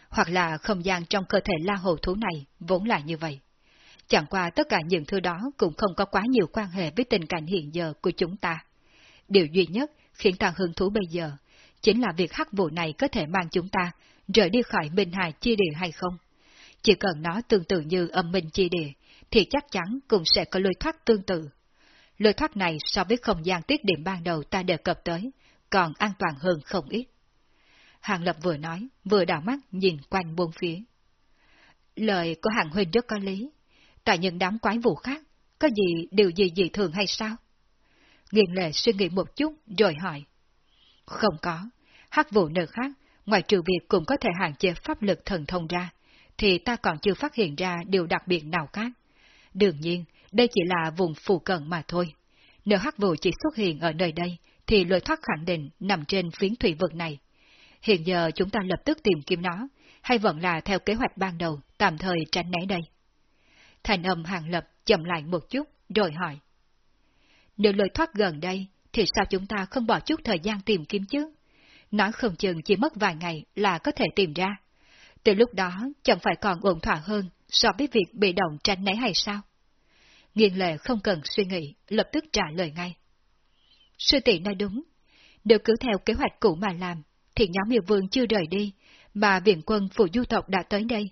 hoặc là không gian trong cơ thể la hồ thú này vốn là như vậy. Chẳng qua tất cả những thứ đó cũng không có quá nhiều quan hệ với tình cảnh hiện giờ của chúng ta. Điều duy nhất khiến ta hứng thú bây giờ, chính là việc hắc vụ này có thể mang chúng ta rời đi khỏi Minh Hải chi địa hay không. Chỉ cần nó tương tự như âm minh chi địa, thì chắc chắn cũng sẽ có lối thoát tương tự. Lối thoát này so với không gian tiết điểm ban đầu ta đề cập tới, còn an toàn hơn không ít. Hàng Lập vừa nói, vừa đảo mắt nhìn quanh bốn phía. Lời của Hàng Huynh rất có lý. Tại những đám quái vụ khác, có gì điều gì dị thường hay sao? Nghiền lệ suy nghĩ một chút rồi hỏi. Không có, hắc vụ nơi khác, ngoài trừ việc cũng có thể hạn chế pháp lực thần thông ra, thì ta còn chưa phát hiện ra điều đặc biệt nào khác. Đương nhiên, đây chỉ là vùng phù cận mà thôi. Nếu hắc vụ chỉ xuất hiện ở nơi đây, thì lối thoát khẳng định nằm trên phiến thủy vực này. Hiện giờ chúng ta lập tức tìm kiếm nó, hay vẫn là theo kế hoạch ban đầu, tạm thời tránh né đây? Thành âm hàng lập chậm lại một chút, rồi hỏi. Nếu lối thoát gần đây, thì sao chúng ta không bỏ chút thời gian tìm kiếm chứ? Nói không chừng chỉ mất vài ngày là có thể tìm ra. Từ lúc đó chẳng phải còn ổn thỏa hơn so với việc bị động tránh né hay sao? Nghiên lệ không cần suy nghĩ, lập tức trả lời ngay. Sư tỷ nói đúng, nếu cứ theo kế hoạch cũ mà làm, thì nhóm yêu vương chưa rời đi, mà viện quân phụ du tộc đã tới đây,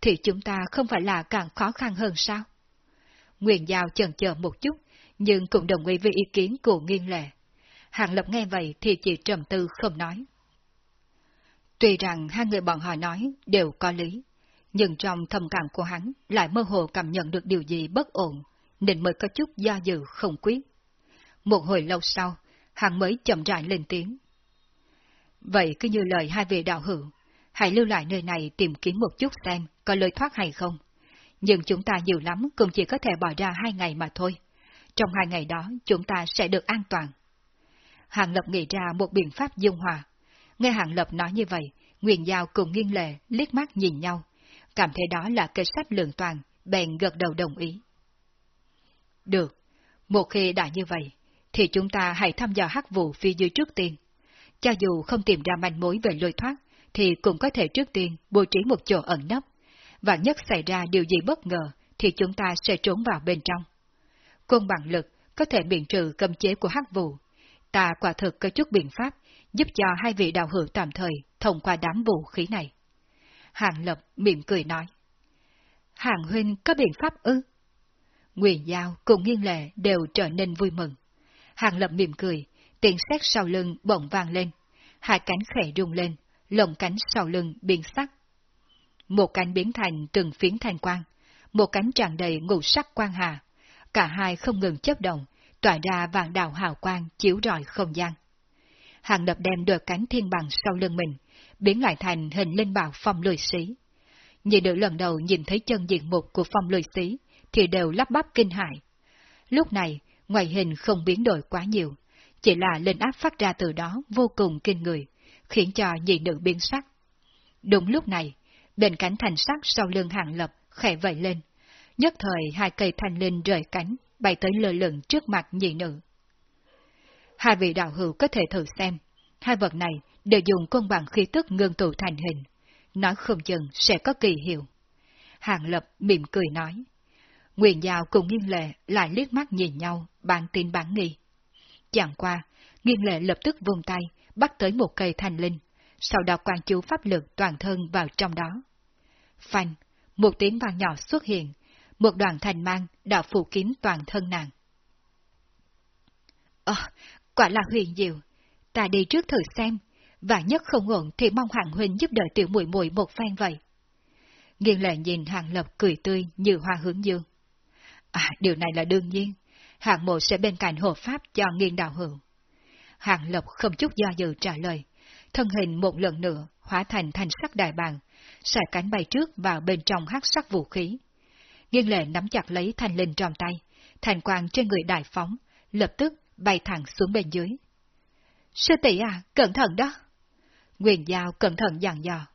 thì chúng ta không phải là càng khó khăn hơn sao? Nguyện Giao chần chờ một chút, nhưng cũng đồng ý với ý kiến của nghiên lệ. Hàng Lập nghe vậy thì chỉ trầm tư không nói. Tuy rằng hai người bọn họ nói đều có lý, nhưng trong thầm cảm của hắn lại mơ hồ cảm nhận được điều gì bất ổn, nên mới có chút do dự không quyết. Một hồi lâu sau, hắn mới chậm rãi lên tiếng. Vậy cứ như lời hai vị đạo hữu, hãy lưu lại nơi này tìm kiếm một chút xem có lối thoát hay không. Nhưng chúng ta nhiều lắm cũng chỉ có thể bỏ ra hai ngày mà thôi. Trong hai ngày đó chúng ta sẽ được an toàn. Hàng Lập nghĩ ra một biện pháp dung hòa. Nghe Hàng Lập nói như vậy, Nguyên Giao cùng nghiêng lệ liếc mắt nhìn nhau, cảm thấy đó là kế sách lượng toàn, bèn gật đầu đồng ý. Được, một khi đã như vậy, thì chúng ta hãy thăm dò hắc vụ phía dưới trước tiên. Cho dù không tìm ra manh mối về lôi thoát, thì cũng có thể trước tiên bố trí một chỗ ẩn nấp. Và nhất xảy ra điều gì bất ngờ, thì chúng ta sẽ trốn vào bên trong. Côn bằng lực có thể biện trừ cấm chế của hắc vụ. Ta quả thực có chút biện pháp giúp cho hai vị đạo hữu tạm thời thông qua đám vũ khí này. Hàng Lập mỉm cười nói. Hàng huynh có biện pháp ư? Nguyễn Giao cùng nghiên lệ đều trở nên vui mừng. Hàng Lập mỉm cười, tiếng xét sau lưng bỗng vang lên. Hai cánh khẽ rung lên, lồng cánh sau lưng biến sắc. Một cánh biến thành từng phiến thanh quang, một cánh tràn đầy ngũ sắc quang hà. Cả hai không ngừng chấp động, tỏa ra vàng đạo hào quang chiếu rọi không gian. Hàng lập đem đôi cánh thiên bằng sau lưng mình, biến lại thành hình linh bảo phong lười sĩ nhị được lần đầu nhìn thấy chân diện mục của phong lười sĩ thì đều lắp bắp kinh hại. Lúc này, ngoại hình không biến đổi quá nhiều, chỉ là linh áp phát ra từ đó vô cùng kinh người, khiến cho nhị nữ biến sắc. Đúng lúc này, bên cánh thành sắc sau lưng hàng lập khẽ vẩy lên, nhất thời hai cây thanh linh rời cánh, bay tới lơ lửng trước mặt nhị nữ. Hai vị đạo hữu có thể thử xem, hai vật này đều dùng công bằng khí tức ngưng tụ thành hình, nói không chừng sẽ có kỳ hiệu. Hàng Lập mỉm cười nói. Nguyện Giao cùng Nghiên Lệ lại liếc mắt nhìn nhau, bàn tin bản nghi. Chẳng qua, Nghiên Lệ lập tức vung tay, bắt tới một cây thành linh, sau đó quan chú pháp lực toàn thân vào trong đó. Phanh, một tiếng vang nhỏ xuất hiện, một đoàn thành mang đã phủ kín toàn thân nàng. Ờ, quả là huyền diệu, ta đi trước thử xem, và nhất không ổn thì mong Hoàng huynh giúp đỡ tiểu muội muội một phen vậy. Nghiên lệ nhìn hàng lập cười tươi như hoa hướng dương. À, điều này là đương nhiên, hàng mộ sẽ bên cạnh hộ pháp cho nghiên đạo hữu. Hàng lập không chút do dự trả lời, thân hình một lần nữa hóa thành thành sắc đại bàng, xài cánh bay trước vào bên trong hắc sắc vũ khí. Nghiên lệ nắm chặt lấy thanh linh trong tay, thành quang trên người đại phóng, lập tức bay thẳng xuống bên dưới. Sư tỷ à, cẩn thận đó! Nguyên Giao cẩn thận dặn dò.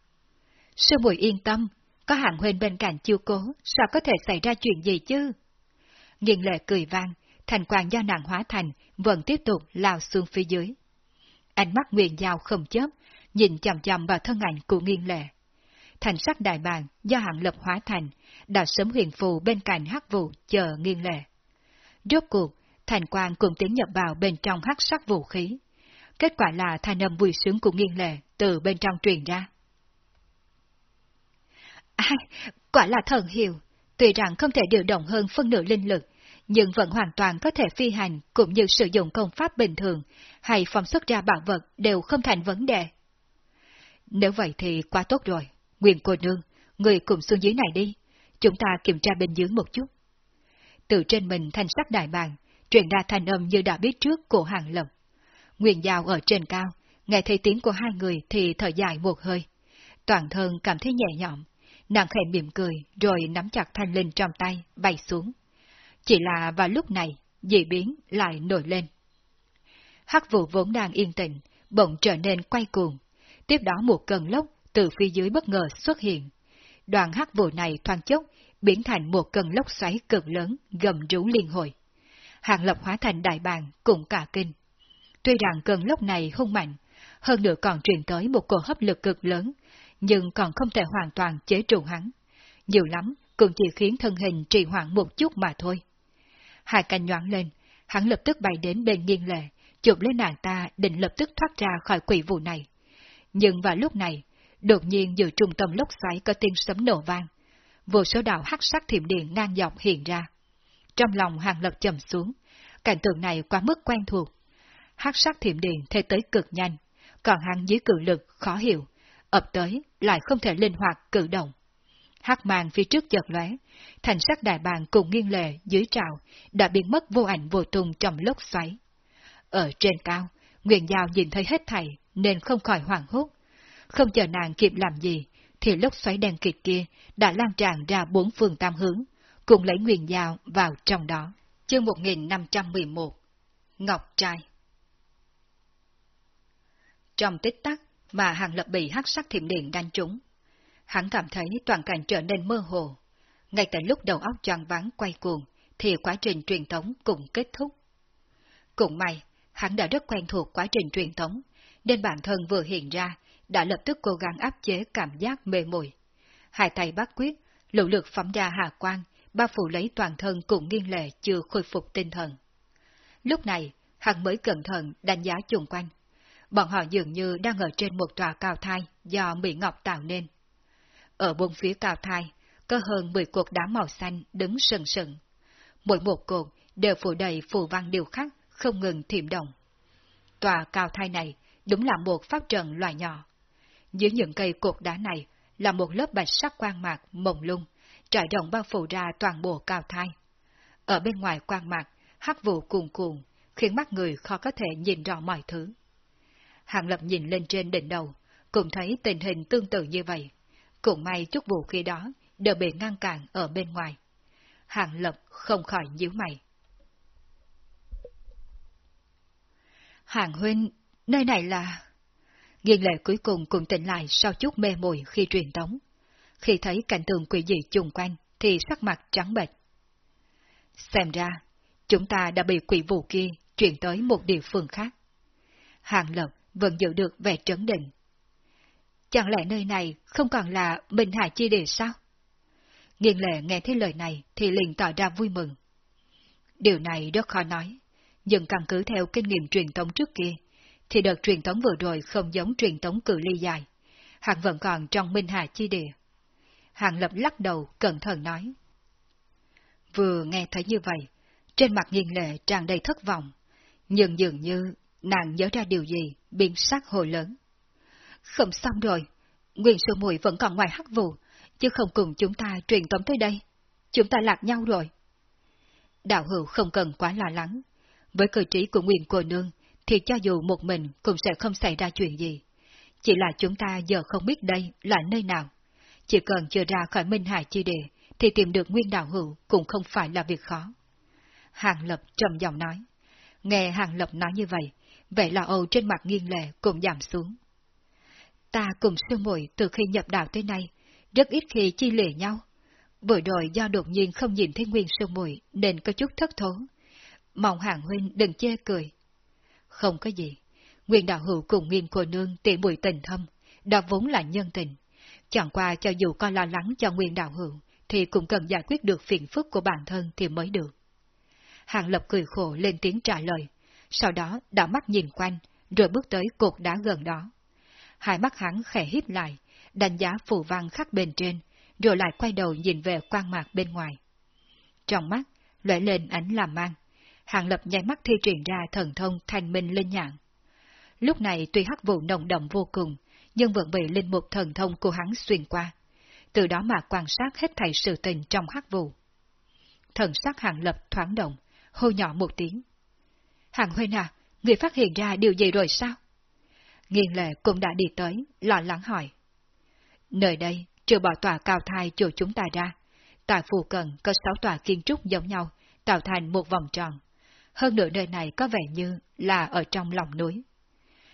Sư muội yên tâm, có hạng huynh bên cạnh chiêu cố, sao có thể xảy ra chuyện gì chứ? Nghiên lệ cười vang, thành quang do nàng hóa thành, vẫn tiếp tục lao xuống phía dưới. Ánh mắt Nguyên Giao không chớp, nhìn chầm chầm vào thân ảnh của nghiên lệ. Thành sắc đại bàng do hạng lập hóa thành, đã sớm huyền phù bên cạnh hắc vụ chờ nghiêng lệ. Rốt cuộc, thành quang cùng tiến nhập vào bên trong hắc sắc vũ khí. Kết quả là thanh âm vui sướng của nghiêng lệ từ bên trong truyền ra. Ai, quả là thần hiệu, tuy rằng không thể điều động hơn phân nửa linh lực, nhưng vẫn hoàn toàn có thể phi hành cũng như sử dụng công pháp bình thường, hay phóng xuất ra bảo vật đều không thành vấn đề. Nếu vậy thì quá tốt rồi. Nguyên cô nương, người cùng xuống dưới này đi. Chúng ta kiểm tra bên dưới một chút. Từ trên mình thanh sắc đại bàng, truyền ra thanh âm như đã biết trước của hàng lập. Nguyên Giao ở trên cao, nghe thấy tiếng của hai người thì thở dài một hơi. Toàn thân cảm thấy nhẹ nhõm, nàng khẽ mỉm cười rồi nắm chặt thanh linh trong tay, bay xuống. Chỉ là vào lúc này, dị biến lại nổi lên. Hắc vụ vốn đang yên tĩnh, bỗng trở nên quay cuồng. Tiếp đó một cơn lốc từ phía dưới bất ngờ xuất hiện. Đoàn hắc vụ này thoáng chốc biến thành một cơn lốc xoáy cực lớn gầm rú liên hồi. Hàng lập hóa thành đại bàng cũng cả kinh. Tuy rằng cơn lốc này hung mạnh, hơn nữa còn truyền tới một cổ hấp lực cực lớn, nhưng còn không thể hoàn toàn chế trụ hắn. Nhiều lắm, cũng chỉ khiến thân hình trì hoãn một chút mà thôi. Hai cánh nhoáng lên, hắn lập tức bay đến bên nghiêng lệ, chụp lấy nàng ta định lập tức thoát ra khỏi quỷ vụ này. Nhưng vào lúc này, đột nhiên giữa trung tâm lốc xoáy có tiếng sấm nổ vang. Vô số đạo hắc sắc thiểm điện ngang dọc hiện ra. Trong lòng hàng lập trầm xuống, cảnh tượng này quá mức quen thuộc. Hắc sắc thiểm điện thay tới cực nhanh, còn hắn dưới cự lực khó hiểu, ập tới lại không thể linh hoạt cử động. Hắc màn phía trước chợt lóe, thành sắc đại bàng cùng nghiêng lệ dưới trào đã biến mất vô ảnh vô tung trong lốc xoáy. Ở trên cao, Nguyện Giao nhìn thấy hết thảy nên không khỏi hoảng hốt. Không chờ nàng kịp làm gì, thì lốc xoáy đen kịt kia đã lan tràn ra bốn phương tam hướng, cùng lấy nguyên Giao vào trong đó. Chương 1511 Ngọc Trai Trong tích tắc mà hàng lập bị hắc sắc thiểm điện đánh trúng, hắn cảm thấy toàn cảnh trở nên mơ hồ. Ngay tại lúc đầu óc choáng váng quay cuồng, thì quá trình truyền thống cũng kết thúc. Cũng may, hắn đã rất quen thuộc quá trình truyền thống, nên bản thân vừa hiện ra, đã lập tức cố gắng áp chế cảm giác mê mùi. Hai tay bắt quyết, lũ lực phóng ra hà quang, ba phủ lấy toàn thân cùng nghiêng lệ chưa khôi phục tinh thần. Lúc này, hắn mới cẩn thận đánh giá chung quanh. Bọn họ dường như đang ở trên một tòa cao thai do Mỹ Ngọc tạo nên. Ở bốn phía cao thai, có hơn 10 cột đá màu xanh đứng sừng sừng. Mỗi một cột đều phủ đầy phù văn điều khắc, không ngừng thiểm động. Tòa cao thai này đúng là một pháp trận loài nhỏ. Dưới những cây cột đá này là một lớp bạch sắc quang mạc mộng lung, trải rộng bao phủ ra toàn bộ cao thai. Ở bên ngoài quang mạc, hắc vụ cuồn cuồn, khiến mắt người khó có thể nhìn rõ mọi thứ. Hàng Lập nhìn lên trên đỉnh đầu, cũng thấy tình hình tương tự như vậy. Cũng may chút vụ khi đó đều bị ngăn cản ở bên ngoài. Hàng Lập không khỏi nhíu mày. Hàng huynh, nơi này là... Nghiên lệ cuối cùng cũng tỉnh lại sau chút mê mùi khi truyền tống. Khi thấy cảnh tượng quỷ dị chung quanh, thì sắc mặt trắng bệch. Xem ra, chúng ta đã bị quỷ vụ kia chuyển tới một địa phương khác. Hàng Lập vẫn giữ được vẻ trấn định. Chẳng lẽ nơi này không còn là Minh Hải Chi Địa sao? Nghiên lệ nghe thấy lời này thì liền tỏ ra vui mừng. Điều này rất khó nói, nhưng căn cứ theo kinh nghiệm truyền thống trước kia, thì đợt truyền tống vừa rồi không giống truyền tống cự ly dài. Hàng vẫn còn trong Minh Hà Chi Địa. Hàng lập lắc đầu, cẩn thận nói. Vừa nghe thấy như vậy, trên mặt nghiêng lệ tràn đầy thất vọng, nhưng dường như nàng nhớ ra điều gì, biến sắc hồi lớn. Không xong rồi, Nguyên sư mùi vẫn còn ngoài hắc vụ, chứ không cùng chúng ta truyền tống tới đây. Chúng ta lạc nhau rồi. Đạo hữu không cần quá lo lắng. Với cơ trí của Nguyên cô nương, thì cho dù một mình cũng sẽ không xảy ra chuyện gì. Chỉ là chúng ta giờ không biết đây là nơi nào. Chỉ cần chưa ra khỏi Minh Hải chi địa, thì tìm được Nguyên đạo hữu cũng không phải là việc khó. Hàng Lập trầm giọng nói. Nghe Hàng Lập nói như vậy, vẻ lo âu trên mặt nghiêng lệ cũng giảm xuống. Ta cùng sư muội từ khi nhập đạo tới nay, rất ít khi chi lệ nhau. Vừa rồi do đột nhiên không nhìn thấy nguyên sư muội nên có chút thất thố. Mong hàng huynh đừng chê cười. Không có gì. Nguyên đạo hữu cùng nghiêm cô nương tỉ bùi tình thâm, đó vốn là nhân tình. Chẳng qua cho dù có lo lắng cho nguyên đạo hữu, thì cũng cần giải quyết được phiền phức của bản thân thì mới được. Hàng Lập cười khổ lên tiếng trả lời, sau đó đã mắt nhìn quanh, rồi bước tới cột đá gần đó. Hai mắt hắn khẽ hít lại, đánh giá phù văn khắc bên trên, rồi lại quay đầu nhìn về quan mạc bên ngoài. Trong mắt, lóe lên ánh làm mang, Hàng Lập nháy mắt thi triển ra thần thông thanh minh linh nhạn. Lúc này tuy hắc vụ nồng đậm vô cùng, nhưng vẫn bị linh mục thần thông của hắn xuyên qua. Từ đó mà quan sát hết thảy sự tình trong hắc vụ. Thần sắc Hàng Lập thoáng động, hô nhỏ một tiếng. Hàng Huynh à, người phát hiện ra điều gì rồi sao? Nghiên lệ cũng đã đi tới, lo lắng hỏi. Nơi đây, trừ bỏ tòa cao thai chỗ chúng ta ra, tại phù cận có sáu tòa kiến trúc giống nhau, tạo thành một vòng tròn. Hơn nữa nơi này có vẻ như là ở trong lòng núi.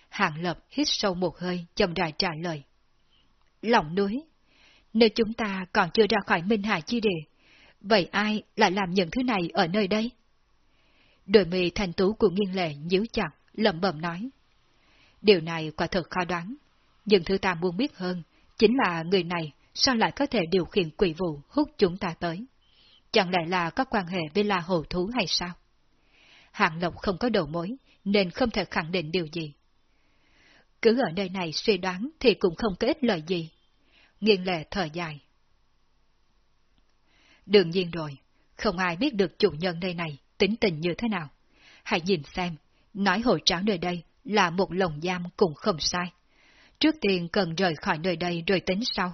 Hạng Lập hít sâu một hơi, chậm rãi trả lời. Lòng núi? Nếu chúng ta còn chưa ra khỏi Minh Hà Chi Địa, vậy ai lại làm những thứ này ở nơi đây? Đôi mì thành tú của nghiên lệ nhíu chặt, lẩm bẩm nói. Điều này quả thật khó đoán, nhưng thứ ta muốn biết hơn Chính là người này sao lại có thể điều khiển quỷ vụ hút chúng ta tới? Chẳng lẽ là có quan hệ với La Hồ Thú hay sao? Hạng Lộc không có đầu mối, nên không thể khẳng định điều gì. Cứ ở nơi này suy đoán thì cũng không có ích lợi gì. Nghiên lệ thở dài. Đương nhiên rồi, không ai biết được chủ nhân nơi này tính tình như thế nào. Hãy nhìn xem, nói hội tráo nơi đây là một lồng giam cũng không sai. Trước tiên cần rời khỏi nơi đây rồi tính sau.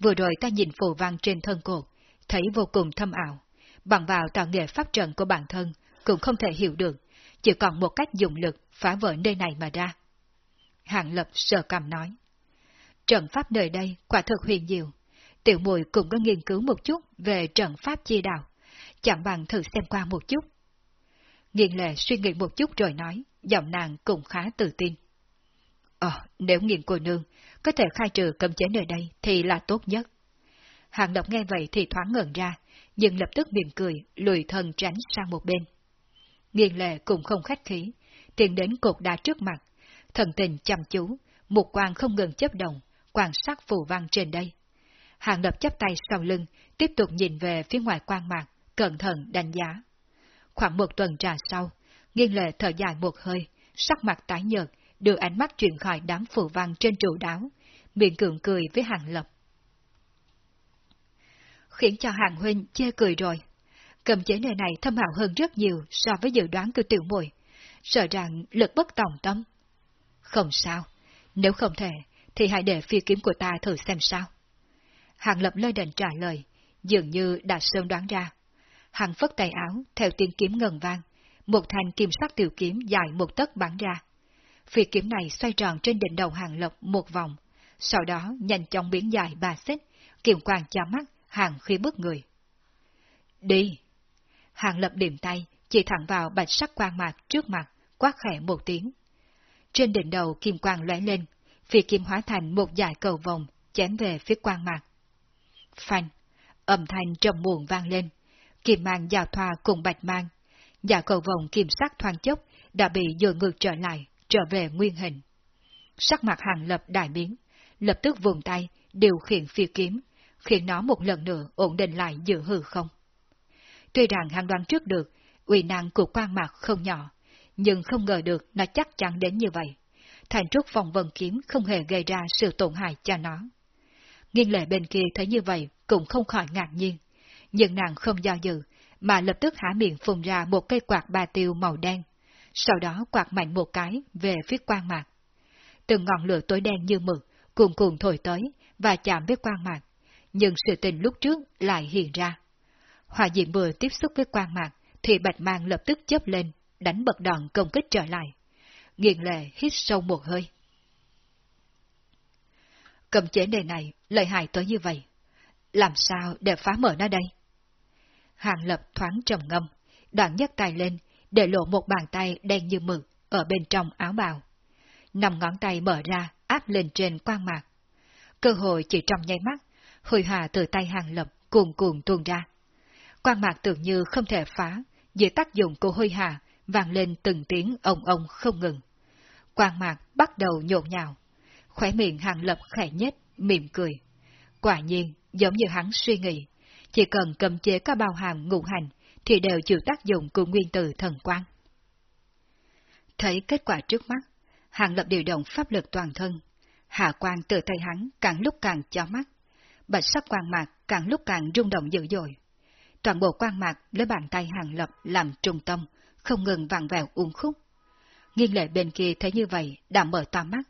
Vừa rồi ta nhìn phù văn trên thân cột, thấy vô cùng thâm ảo. Bằng vào tạo nghệ pháp trận của bản thân, cũng không thể hiểu được, chỉ còn một cách dùng lực phá vỡ nơi này mà ra. Hạng Lập sờ cầm nói. Trận pháp nơi đây quả thực huyền diệu. Tiểu mùi cũng có nghiên cứu một chút về trận pháp chi đạo. Chẳng bằng thử xem qua một chút. Nghiên lệ suy nghĩ một chút rồi nói, giọng nàng cũng khá tự tin. Ờ, nếu nghiền cô nương có thể khai trừ cấm chế nơi đây thì là tốt nhất. Hàng Độc nghe vậy thì thoáng ngẩn ra, nhưng lập tức mỉm cười, lùi thân tránh sang một bên. Nghiền lệ cũng không khách khí, tiến đến cột đá trước mặt, thần tình chăm chú, một quan không ngừng chấp động, quan sát phù văn trên đây. Hàng lập chấp tay sau lưng, tiếp tục nhìn về phía ngoài quan mạc, cẩn thận đánh giá. Khoảng một tuần trà sau, nghiêng lệ thở dài một hơi, sắc mặt tái nhợt, đưa ánh mắt chuyển khỏi đám phù văn trên trụ đáo, miệng cường cười với hàng lập. Khiến cho hàng huynh chê cười rồi. Cầm chế nơi này thâm hào hơn rất nhiều so với dự đoán của tiểu muội sợ rằng lực bất tòng tâm. Không sao, nếu không thể, thì hãy để phi kiếm của ta thử xem sao. Hàng lập lơi đền trả lời, dường như đã sớm đoán ra. Hàng phất tay áo, theo tiếng kiếm ngân vang, một thanh kim sắc tiểu kiếm dài một tấc bắn ra. Phi kiếm này xoay tròn trên đỉnh đầu hàng lập một vòng, sau đó nhanh chóng biến dài ba xích, kiềm quang cho mắt, hàng khi bước người. Đi! Hàng lập điểm tay, chỉ thẳng vào bạch sắc quang mạc trước mặt, quát khẽ một tiếng. Trên đỉnh đầu kim quang lóe lên, phi kim hóa thành một dải cầu vòng, chém về phía quang mạc. Phanh! Âm thanh trầm muộn vang lên, kim mang giao thoa cùng bạch mang. dải cầu vòng kim sắc thoang chốc đã bị dừa ngược trở lại, trở về nguyên hình. Sắc mặt hàng lập đại biến, lập tức vùng tay, điều khiển phi kiếm, khiến nó một lần nữa ổn định lại giữa hư không. Tuy rằng hàng đoán trước được, uy năng của quan mạc không nhỏ, nhưng không ngờ được nó chắc chắn đến như vậy. Thành trúc phòng vân kiếm không hề gây ra sự tổn hại cho nó. Nghiên lệ bên kia thấy như vậy cũng không khỏi ngạc nhiên, nhưng nàng không do dự, mà lập tức há miệng phun ra một cây quạt ba tiêu màu đen, sau đó quạt mạnh một cái về phía quan mạc. Từng ngọn lửa tối đen như mực, cuồn cuộn thổi tới và chạm với quan mạc, nhưng sự tình lúc trước lại hiện ra. Hòa diện vừa tiếp xúc với quan mạc, thì bạch mang lập tức chớp lên, đánh bật đòn công kích trở lại. Nghiền lệ hít sâu một hơi. Cầm chế đề này lợi hại tới như vậy. Làm sao để phá mở nó đây? Hàng lập thoáng trầm ngâm, đoạn nhấc tay lên, để lộ một bàn tay đen như mực ở bên trong áo bào. Nằm ngón tay mở ra, áp lên trên quang mạc. Cơ hội chỉ trong nháy mắt, hồi hà từ tay hàng lập cuồn cuồn tuôn ra. Quang mạc tưởng như không thể phá, dưới tác dụng của hôi hà vang lên từng tiếng ông ông không ngừng. Quang mạc bắt đầu nhộn nhào. Khỏe miệng hàng lập khẽ nhất mỉm cười. Quả nhiên, giống như hắn suy nghĩ, chỉ cần cầm chế các bao hàm ngũ hành thì đều chịu tác dụng của nguyên tử thần quang. Thấy kết quả trước mắt, hàng lập điều động pháp lực toàn thân, hạ quang từ tay hắn càng lúc càng cho mắt, bạch sắc quang mạc càng lúc càng rung động dữ dội. Toàn bộ quang mạc lấy bàn tay hàng lập làm trung tâm, không ngừng vặn vẹo uốn khúc. Nghiên lệ bên kia thấy như vậy, đã mở to mắt,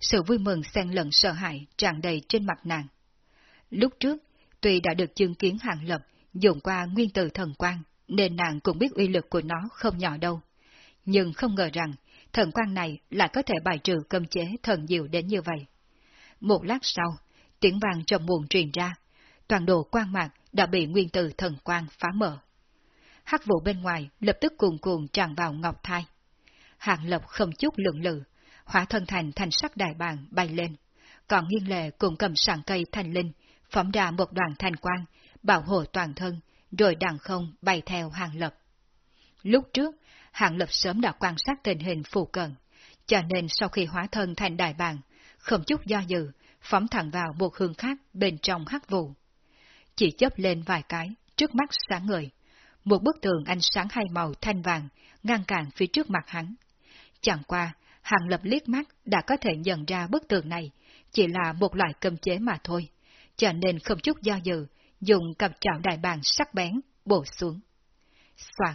sự vui mừng xen lẫn sợ hãi tràn đầy trên mặt nàng. Lúc trước, tuy đã được chứng kiến hàng lập dùng qua nguyên tử thần quang, nên nàng cũng biết uy lực của nó không nhỏ đâu. Nhưng không ngờ rằng, thần quang này lại có thể bài trừ cơm chế thần diệu đến như vậy. Một lát sau, tiếng vàng trầm buồn truyền ra, toàn đồ quang mạc đã bị nguyên tử thần quang phá mở. Hắc vụ bên ngoài lập tức cuồn cuồn tràn vào ngọc thai. Hạng lập không chút lượng lự, hóa thân thành thành sắc đại bàng bay lên, còn nghiêng lệ cùng cầm sàng cây thành linh, phóng ra một đoàn thanh quang, bảo hộ toàn thân, rồi đằng không bay theo hàng lập. Lúc trước, hàng lập sớm đã quan sát tình hình phù cận, cho nên sau khi hóa thân thành đại bàng, không chút do dự, phóng thẳng vào một hướng khác bên trong hắc vụ. Chỉ chớp lên vài cái, trước mắt sáng ngời. Một bức tường ánh sáng hai màu thanh vàng ngăn cản phía trước mặt hắn. Chẳng qua, Hàng Lập liếc mắt đã có thể nhận ra bức tường này chỉ là một loại cơm chế mà thôi, cho nên không chút do dự, dùng cặp chảo đại bàng sắc bén, bổ xuống. Soạn,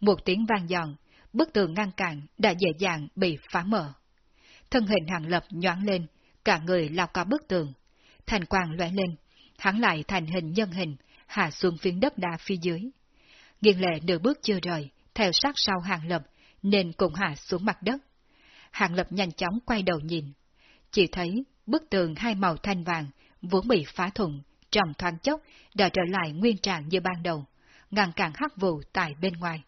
một tiếng vang giòn, bức tường ngăn cản đã dễ dàng bị phá mở. Thân hình Hàng Lập nhoáng lên, cả người lao qua bức tường. Thành quang lóe lên, hắn lại thành hình nhân hình, hạ xuống phiến đất đá phía dưới. Nghiên lệ nửa bước chưa rời, theo sát sau Hàng Lập, nên cũng hạ xuống mặt đất. Hàng Lập nhanh chóng quay đầu nhìn. Chỉ thấy bức tường hai màu thanh vàng vốn bị phá thủng, trong thoáng chốc đã trở lại nguyên trạng như ban đầu, ngăn cản hắc vụ tại bên ngoài.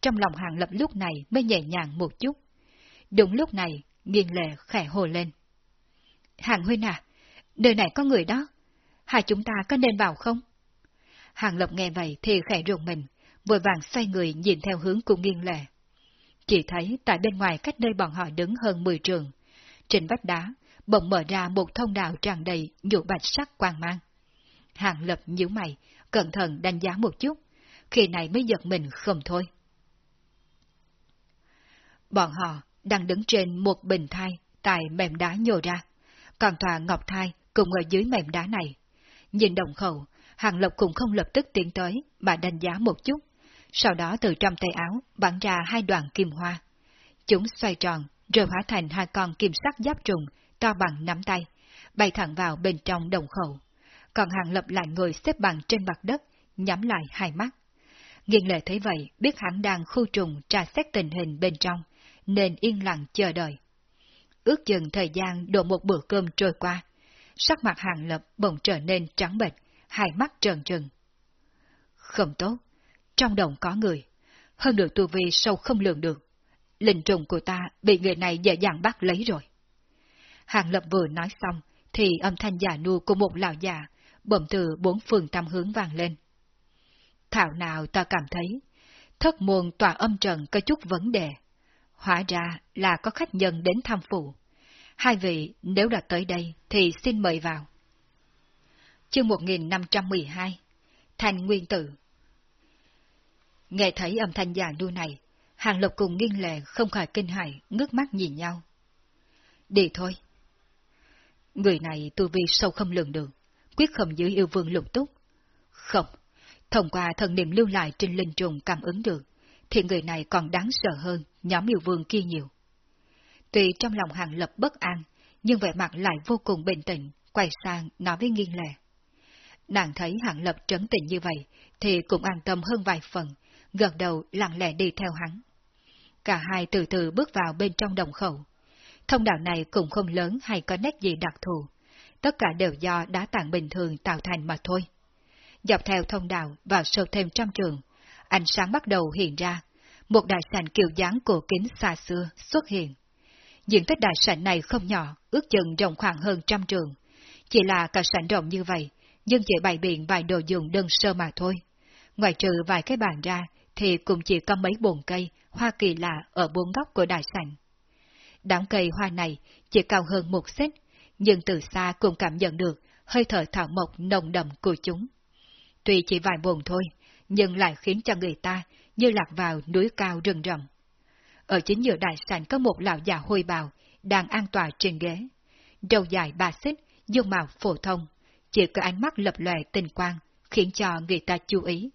Trong lòng Hàng Lập lúc này mới nhẹ nhàng một chút. Đúng lúc này, nghiêng lệ khẽ hồ lên. Hàng Huynh à, nơi này có người đó, hai chúng ta có nên vào không? Hàng Lập nghe vậy thì khẽ rùng mình, vội vàng xoay người nhìn theo hướng của nghiêng lệ. Chỉ thấy tại bên ngoài cách nơi bọn họ đứng hơn 10 trường, trên vách đá, bỗng mở ra một thông đạo tràn đầy nhũ bạch sắc quang mang. Hàng Lập nhíu mày, cẩn thận đánh giá một chút, khi này mới giật mình không thôi. Bọn họ đang đứng trên một bình thai tại mềm đá nhô ra, còn tòa ngọc thai cùng ở dưới mềm đá này. Nhìn đồng khẩu, Hàng lộc cũng không lập tức tiến tới, mà đánh giá một chút, sau đó từ trong tay áo bắn ra hai đoạn kim hoa. Chúng xoay tròn, rồi hóa thành hai con kim sắc giáp trùng, to bằng nắm tay, bay thẳng vào bên trong đồng khẩu. Còn Hàng Lập lại ngồi xếp bằng trên mặt đất, nhắm lại hai mắt. Nghiên lệ thấy vậy, biết hắn đang khu trùng tra xét tình hình bên trong, nên yên lặng chờ đợi. Ước chừng thời gian đổ một bữa cơm trôi qua, sắc mặt Hàng Lập bỗng trở nên trắng bệch, hai mắt trợn trừng. Không tốt, trong đồng có người, hơn được tu vi sâu không lường được. Linh trùng của ta bị người này dễ dàng bắt lấy rồi. Hàng Lập vừa nói xong, thì âm thanh già nua của một lão già, bỗng từ bốn phương tam hướng vang lên. Thảo nào ta cảm thấy, thất môn tòa âm trần có chút vấn đề. Hóa ra là có khách nhân đến thăm phụ. Hai vị nếu đã tới đây thì xin mời vào. Chương 1512 Thành Nguyên Tử Nghe thấy âm thanh già nua này, Hàng Lộc cùng nghiêng lệ không khỏi kinh hãi ngước mắt nhìn nhau. Đi thôi. Người này tu vi sâu không lường được, quyết không giữ yêu vương lục túc. Không, thông qua thần niệm lưu lại trên linh trùng cảm ứng được, thì người này còn đáng sợ hơn nhóm yêu vương kia nhiều. Tuy trong lòng Hàng Lập bất an, nhưng vẻ mặt lại vô cùng bình tĩnh, quay sang nói với nghiêng lệ. Nàng thấy Hàng Lập trấn tĩnh như vậy, thì cũng an tâm hơn vài phần, gật đầu lặng lẽ đi theo hắn. Cả hai từ từ bước vào bên trong đồng khẩu. Thông đạo này cũng không lớn hay có nét gì đặc thù, tất cả đều do đá tảng bình thường tạo thành mà thôi. Dọc theo thông đạo vào sâu thêm trăm trường, ánh sáng bắt đầu hiện ra, một đại sảnh kiểu dáng cổ kính xa xưa xuất hiện. Diện tích đại sảnh này không nhỏ, ước chừng rộng khoảng hơn trăm trường. Chỉ là cả sảnh rộng như vậy, nhưng chỉ bày biện vài đồ dùng đơn sơ mà thôi. Ngoài trừ vài cái bàn ra, thì cũng chỉ có mấy bồn cây, hoa kỳ lạ ở bốn góc của đại sảnh. Đám cây hoa này chỉ cao hơn một xích, nhưng từ xa cũng cảm nhận được hơi thở thảo mộc nồng đậm của chúng. Tuy chỉ vài bồn thôi, nhưng lại khiến cho người ta như lạc vào núi cao rừng rậm. Ở chính giữa đại sảnh có một lão già hôi bào, đang an tòa trên ghế. Đầu dài ba xích, dung mạo phổ thông, chỉ có ánh mắt lập lòe tình quang, khiến cho người ta chú ý.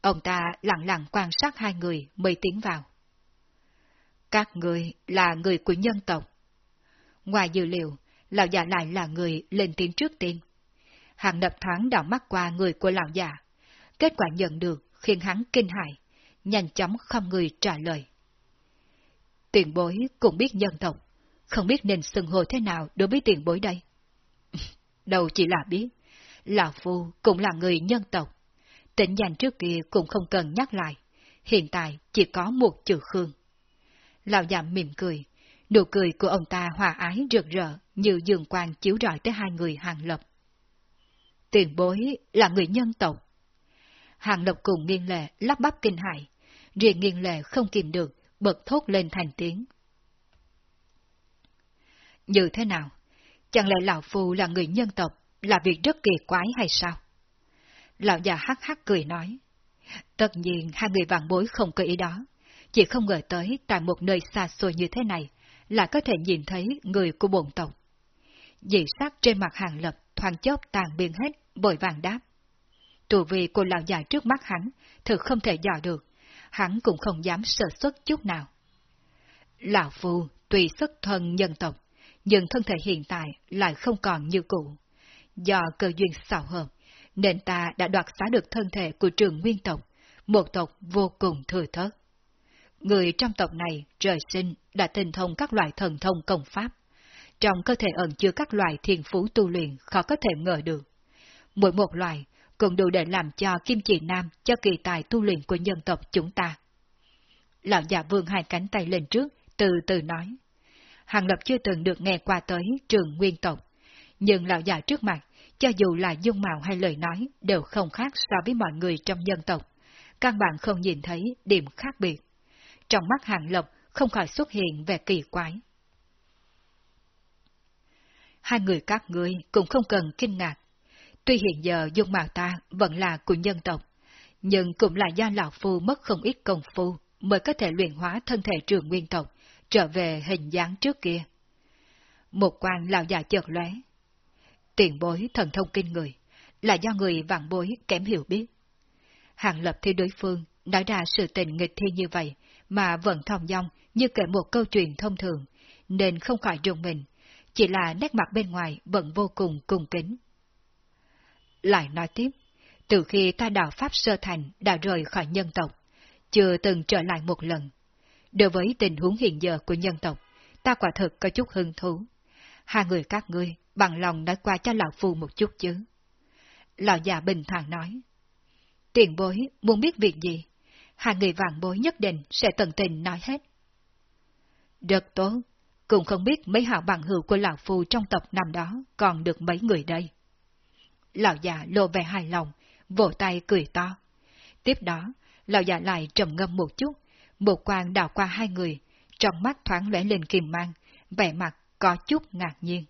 Ông ta lặng lặng quan sát hai người mới tiến vào. Các người là người của nhân tộc. Ngoài dữ liệu, lão già lại là người lên tiếng trước tiên. Hàng đập thoáng đảo mắt qua người của lão già. Kết quả nhận được khiến hắn kinh hại, nhanh chóng không người trả lời. Tiền bối cũng biết nhân tộc, không biết nên xưng hồ thế nào đối với tiền bối đây. Đâu chỉ là biết, Lão Phu cũng là người nhân tộc, Tỉnh danh trước kia cũng không cần nhắc lại, hiện tại chỉ có một chữ Khương. Lão giảm mỉm cười, nụ cười của ông ta hòa ái rực rỡ như dường quang chiếu rọi tới hai người hàng lập. Tiền bối là người nhân tộc. Hàng lập cùng nghiêng lệ lắp bắp kinh hại, riêng nghiêng lệ không kìm được, bật thốt lên thành tiếng. Như thế nào? Chẳng lẽ Lão Phu là người nhân tộc, là việc rất kỳ quái hay sao? Lão già hắc hắc cười nói. Tất nhiên hai người vạn bối không có ý đó, chỉ không ngờ tới tại một nơi xa xôi như thế này, là có thể nhìn thấy người của bổn tộc. Dị sắc trên mặt hàng lập thoáng chốc tàn biến hết, bội vàng đáp. Tù vì cô lão già trước mắt hắn, thực không thể dò được, hắn cũng không dám sợ xuất chút nào. Lão Phu tùy xuất thân nhân tộc, nhưng thân thể hiện tại lại không còn như cũ. Do cơ duyên xảo hợp, nên ta đã đoạt xá được thân thể của trường nguyên tộc, một tộc vô cùng thừa thớt. Người trong tộc này trời sinh đã tinh thông các loại thần thông công pháp. Trong cơ thể ẩn chứa các loại thiền phú tu luyện khó có thể ngờ được. Mỗi một loại cũng đủ để làm cho kim chỉ nam cho kỳ tài tu luyện của nhân tộc chúng ta. Lão già vương hai cánh tay lên trước, từ từ nói. Hàng Lập chưa từng được nghe qua tới trường nguyên tộc, nhưng lão già trước mặt, cho dù là dung mạo hay lời nói, đều không khác so với mọi người trong nhân tộc. Các bạn không nhìn thấy điểm khác biệt. Trong mắt Hàng Lập không khỏi xuất hiện vẻ kỳ quái. Hai người các ngươi cũng không cần kinh ngạc. Tuy hiện giờ dung mạo ta vẫn là của nhân tộc, nhưng cũng là do lão phu mất không ít công phu mới có thể luyện hóa thân thể trường nguyên tộc, trở về hình dáng trước kia. Một quan lão già chợt lóe. Tiền bối thần thông kinh người, là do người vạn bối kém hiểu biết. Hàng lập thi đối phương, nói ra sự tình nghịch thi như vậy, mà vẫn thong dong như kể một câu chuyện thông thường, nên không khỏi rùng mình, chỉ là nét mặt bên ngoài vẫn vô cùng cung kính. Lại nói tiếp, từ khi ta đạo Pháp Sơ Thành đã rời khỏi nhân tộc, chưa từng trở lại một lần, Đối với tình huống hiện giờ của nhân tộc, ta quả thực có chút hứng thú. Hai người các ngươi bằng lòng nói qua cho lão phu một chút chứ. Lão già bình thản nói. Tiền bối muốn biết việc gì? Hai người vàng bối nhất định sẽ tận tình nói hết. Được tốt, cũng không biết mấy hảo bằng hữu của lão phu trong tộc năm đó còn được mấy người đây. Lão già lộ vẻ hài lòng, vỗ tay cười to. Tiếp đó, lão già lại trầm ngâm một chút, một quan đào qua hai người, trong mắt thoáng lóe lên kìm mang, vẻ mặt có chút ngạc nhiên.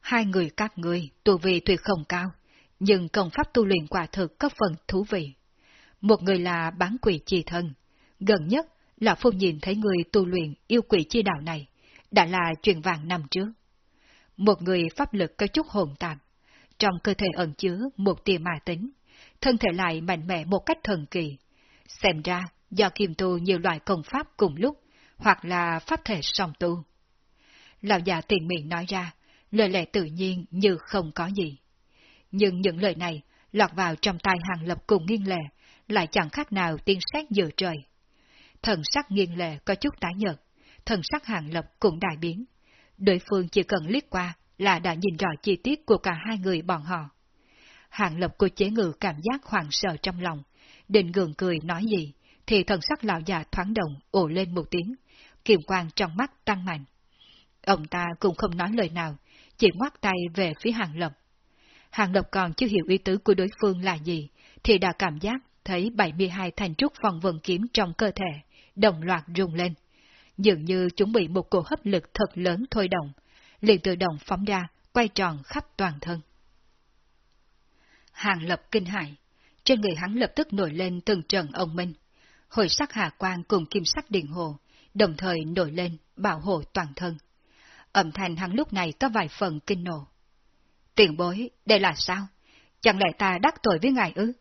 Hai người các người tu vi tuyệt không cao, nhưng công pháp tu luyện quả thực có phần thú vị. Một người là bán quỷ chi thân, gần nhất là phu nhìn thấy người tu luyện yêu quỷ chi đạo này, đã là truyền vàng năm trước. Một người pháp lực có chút hồn tạp, trong cơ thể ẩn chứa một tia ma tính, thân thể lại mạnh mẽ một cách thần kỳ, Xem ra, do kiềm tu nhiều loại công pháp cùng lúc, hoặc là pháp thể song tu. Lão già tiền miệng nói ra, lời lẽ tự nhiên như không có gì. Nhưng những lời này, lọt vào trong tai hàng lập cùng nghiêng lệ, lại chẳng khác nào tiên xét giữa trời. Thần sắc nghiêng lệ có chút tái nhợt, thần sắc hàng lập cũng đại biến. Đối phương chỉ cần liếc qua là đã nhìn rõ chi tiết của cả hai người bọn họ. Hàng lập cô chế ngự cảm giác hoảng sợ trong lòng, định gượng cười nói gì, thì thần sắc lão già thoáng động, ồ lên một tiếng, kiềm quang trong mắt tăng mạnh. Ông ta cũng không nói lời nào, chỉ ngoắt tay về phía hàng lập. Hàng lập còn chưa hiểu ý tứ của đối phương là gì, thì đã cảm giác thấy 72 thành trúc phòng vần kiếm trong cơ thể, đồng loạt rung lên. Dường như chuẩn bị một cuộc hấp lực thật lớn thôi động, liền tự động phóng ra, quay tròn khắp toàn thân. Hàng lập kinh hại, trên người hắn lập tức nổi lên từng trận ông minh. Hồi sắc hà quang cùng kim sắc điện hồ, đồng thời nổi lên, bảo hộ toàn thân. Âm thanh hắn lúc này có vài phần kinh nộ. Tiền bối, đây là sao? Chẳng lẽ ta đắc tội với ngài ư?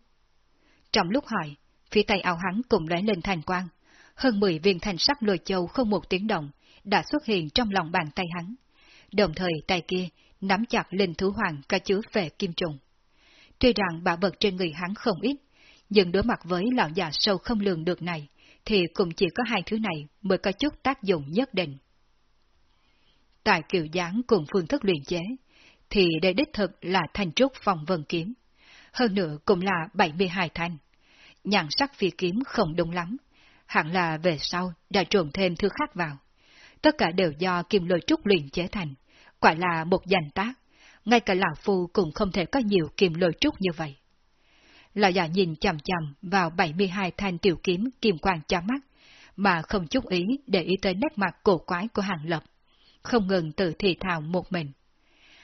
Trong lúc hỏi, phía tay áo hắn cùng lóe lên thành quang, hơn 10 viên thành sắc lôi châu không một tiếng động, đã xuất hiện trong lòng bàn tay hắn. Đồng thời tay kia nắm chặt linh thú hoàng cả chứa về kim trùng. Tuy rằng bảo vật trên người hắn không ít, nhưng đối mặt với lão già sâu không lường được này, thì cũng chỉ có hai thứ này mới có chút tác dụng nhất định. Tại kiểu dáng cùng phương thức luyện chế, thì đây đích thực là thanh trúc phòng vân kiếm. Hơn nữa cũng là 72 thanh. Nhãn sắc phi kiếm không đúng lắm, hẳn là về sau đã trộn thêm thứ khác vào. Tất cả đều do kim lôi trúc luyện chế thành, quả là một danh tác, ngay cả lão phu cũng không thể có nhiều kim lôi trúc như vậy. Lão già nhìn chằm chằm vào 72 thanh tiểu kiếm kim quang cho mắt, mà không chút ý để ý tới nét mặt cổ quái của hàng lập. không ngừng tự thì thào một mình.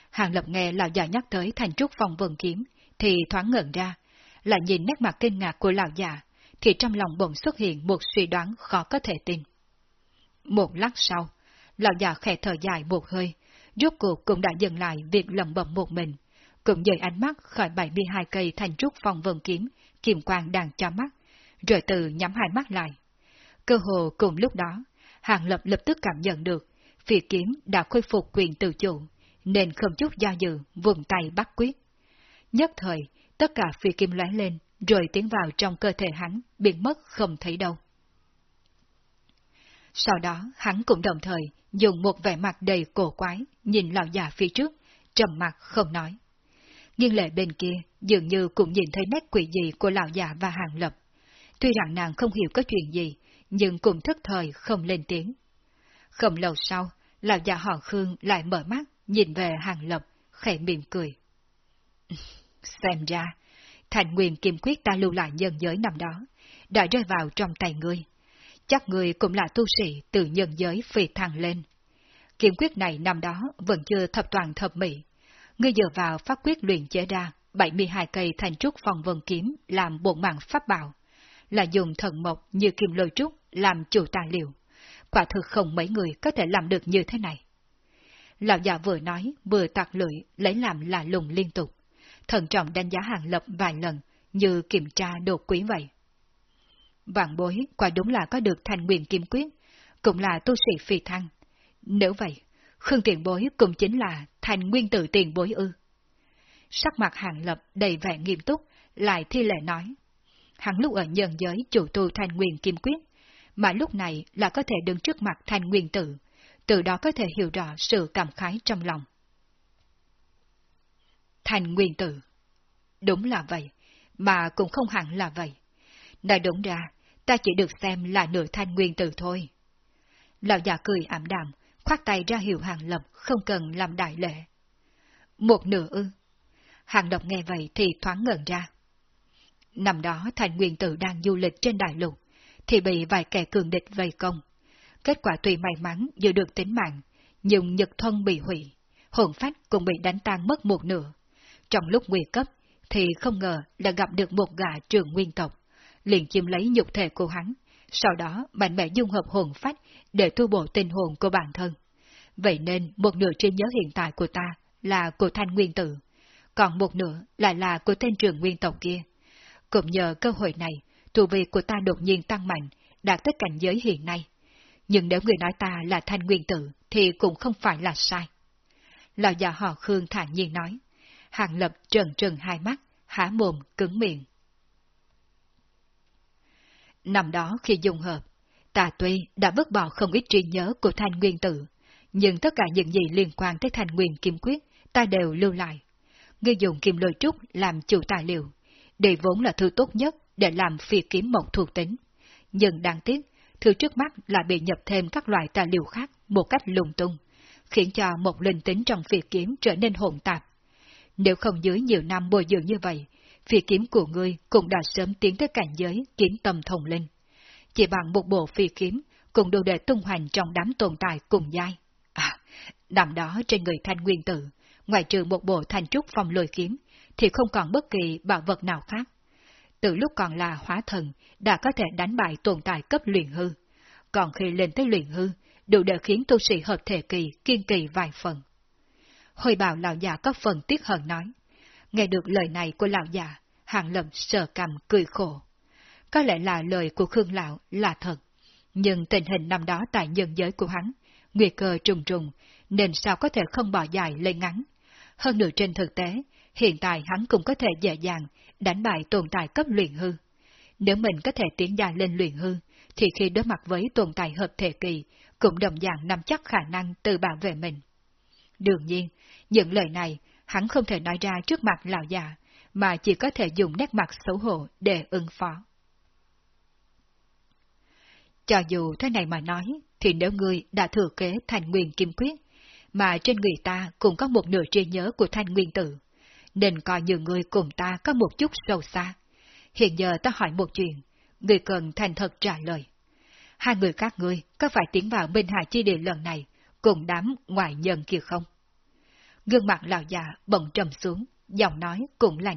Hàng Lập nghe lão già nhắc tới thành trúc phong vân kiếm, thì thoáng ngẩn ra, lại nhìn nét mặt kinh ngạc của lão già, thì trong lòng bỗng xuất hiện một suy đoán khó có thể tin. Một lát sau, lão già khẽ thở dài một hơi, rốt cuộc cũng đã dừng lại việc lầm bầm một mình, cũng dời ánh mắt khỏi 72 cây thành trúc phong vân kiếm, kiềm quang đang cho mắt, rồi từ nhắm hai mắt lại. Cơ hồ cùng lúc đó, Hàng Lập lập tức cảm nhận được, phi kiếm đã khôi phục quyền tự chủ, nên không chút do dự, vùng tay bắt quyết. Nhất thời, tất cả phi kim lóe lên, rồi tiến vào trong cơ thể hắn, biến mất không thấy đâu. Sau đó, hắn cũng đồng thời dùng một vẻ mặt đầy cổ quái, nhìn lão già phía trước, trầm mặt không nói. Nhưng lệ bên kia, dường như cũng nhìn thấy nét quỷ dị của lão già và hàng lập. Tuy rằng nàng không hiểu có chuyện gì, nhưng cũng thức thời không lên tiếng. Không lâu sau, lão già họ Khương lại mở mắt, nhìn về hàng lập, khẽ mỉm cười. Xem ra, thành nguyên kim quyết ta lưu lại nhân giới năm đó, đã rơi vào trong tay ngươi. Chắc ngươi cũng là tu sĩ từ nhân giới phi thăng lên. Kiếm quyết này năm đó vẫn chưa thập toàn thập mỹ. Ngươi dựa vào phát quyết luyện chế ra 72 cây thành trúc phòng vân kiếm làm bộ mạng pháp bảo, là dùng thần mộc như kim lôi trúc làm chủ tài liệu. Quả thực không mấy người có thể làm được như thế này. Lão già vừa nói, vừa tạc lưỡi, lấy làm là lùng liên tục thận trọng đánh giá hàng lập vài lần, như kiểm tra đồ quý vậy. Vạn bối quả đúng là có được thành nguyện kim quyết, cũng là tu sĩ phi thăng. Nếu vậy, Khương tiền bối cũng chính là thành nguyên tử tiền bối ư. Sắc mặt hàng lập đầy vẻ nghiêm túc, lại thi lệ nói. Hắn lúc ở nhân giới chủ tu thành nguyên kim quyết, mà lúc này là có thể đứng trước mặt thành nguyên tử, từ đó có thể hiểu rõ sự cảm khái trong lòng. Thành nguyên tử. Đúng là vậy, mà cũng không hẳn là vậy. Nói đúng ra, ta chỉ được xem là nửa thanh nguyên tử thôi. Lão già cười ảm đạm, khoát tay ra hiệu hàng lập không cần làm đại lệ. Một nửa ư. Hàng độc nghe vậy thì thoáng ngẩn ra. Năm đó thành nguyên tử đang du lịch trên đại lục, thì bị vài kẻ cường địch vây công. Kết quả tùy may mắn giữ được tính mạng, nhưng nhật thân bị hủy, hồn phách cũng bị đánh tan mất một nửa. Trong lúc nguy cấp, thì không ngờ đã gặp được một gã trường nguyên tộc, liền chiếm lấy nhục thể của hắn, sau đó mạnh mẽ dung hợp hồn phách để tu bổ tinh hồn của bản thân. Vậy nên một nửa trí nhớ hiện tại của ta là của thanh nguyên tử, còn một nửa lại là của tên trường nguyên tộc kia. Cũng nhờ cơ hội này, tu vi của ta đột nhiên tăng mạnh, đạt tới cảnh giới hiện nay. Nhưng nếu người nói ta là thanh nguyên tử, thì cũng không phải là sai. Lão già họ Khương thản nhiên nói. Hàng Lập trần trần hai mắt, há mồm, cứng miệng. Năm đó khi dùng hợp, ta tuy đã vứt bỏ không ít trí nhớ của thanh nguyên tử, nhưng tất cả những gì liên quan tới thanh nguyên kim quyết, ta đều lưu lại. Ngươi dùng kim lôi trúc làm chủ tài liệu, đây vốn là thứ tốt nhất để làm phi kiếm mộc thuộc tính. Nhưng đáng tiếc, thứ trước mắt lại bị nhập thêm các loại tài liệu khác một cách lung tung, khiến cho một linh tính trong phi kiếm trở nên hỗn tạp. Nếu không dưới nhiều năm bồi dưỡng như vậy, phi kiếm của ngươi cũng đã sớm tiến tới cảnh giới kiếm tâm thông linh. Chỉ bằng một bộ phi kiếm cũng đủ để tung hoành trong đám tồn tại cùng giai. À, nằm đó trên người thanh nguyên tử, ngoài trừ một bộ thanh trúc phong lôi kiếm, thì không còn bất kỳ bảo vật nào khác. Từ lúc còn là hóa thần, đã có thể đánh bại tồn tại cấp luyện hư. Còn khi lên tới luyện hư, đủ để khiến tu sĩ hợp thể kỳ kiên kỳ vài phần. Hồi bảo lão già có phần tiếc hận nói. Nghe được lời này của lão già, hàng lầm sờ cầm cười khổ. Có lẽ là lời của Khương Lão là thật, nhưng tình hình năm đó tại nhân giới của hắn, nguy cơ trùng trùng, nên sao có thể không bỏ dài lên ngắn. Hơn nữa trên thực tế, hiện tại hắn cũng có thể dễ dàng đánh bại tồn tại cấp luyện hư. Nếu mình có thể tiến dài lên luyện hư, thì khi đối mặt với tồn tại hợp thể kỳ, cũng đồng dạng nắm chắc khả năng tự bảo vệ mình. Đương nhiên, những lời này hắn không thể nói ra trước mặt lão già, mà chỉ có thể dùng nét mặt xấu hổ để ứng phó. Cho dù thế này mà nói, thì nếu ngươi đã thừa kế thành nguyên kim quyết, mà trên người ta cũng có một nửa trí nhớ của thanh nguyên tử, nên coi như ngươi cùng ta có một chút sâu xa. Hiện giờ ta hỏi một chuyện, ngươi cần thành thật trả lời. Hai người các ngươi có phải tiến vào Minh Hà Chi Địa lần này cùng đám ngoại nhân kia không? Gương mặt lão già bỗng trầm xuống, giọng nói cũng lạnh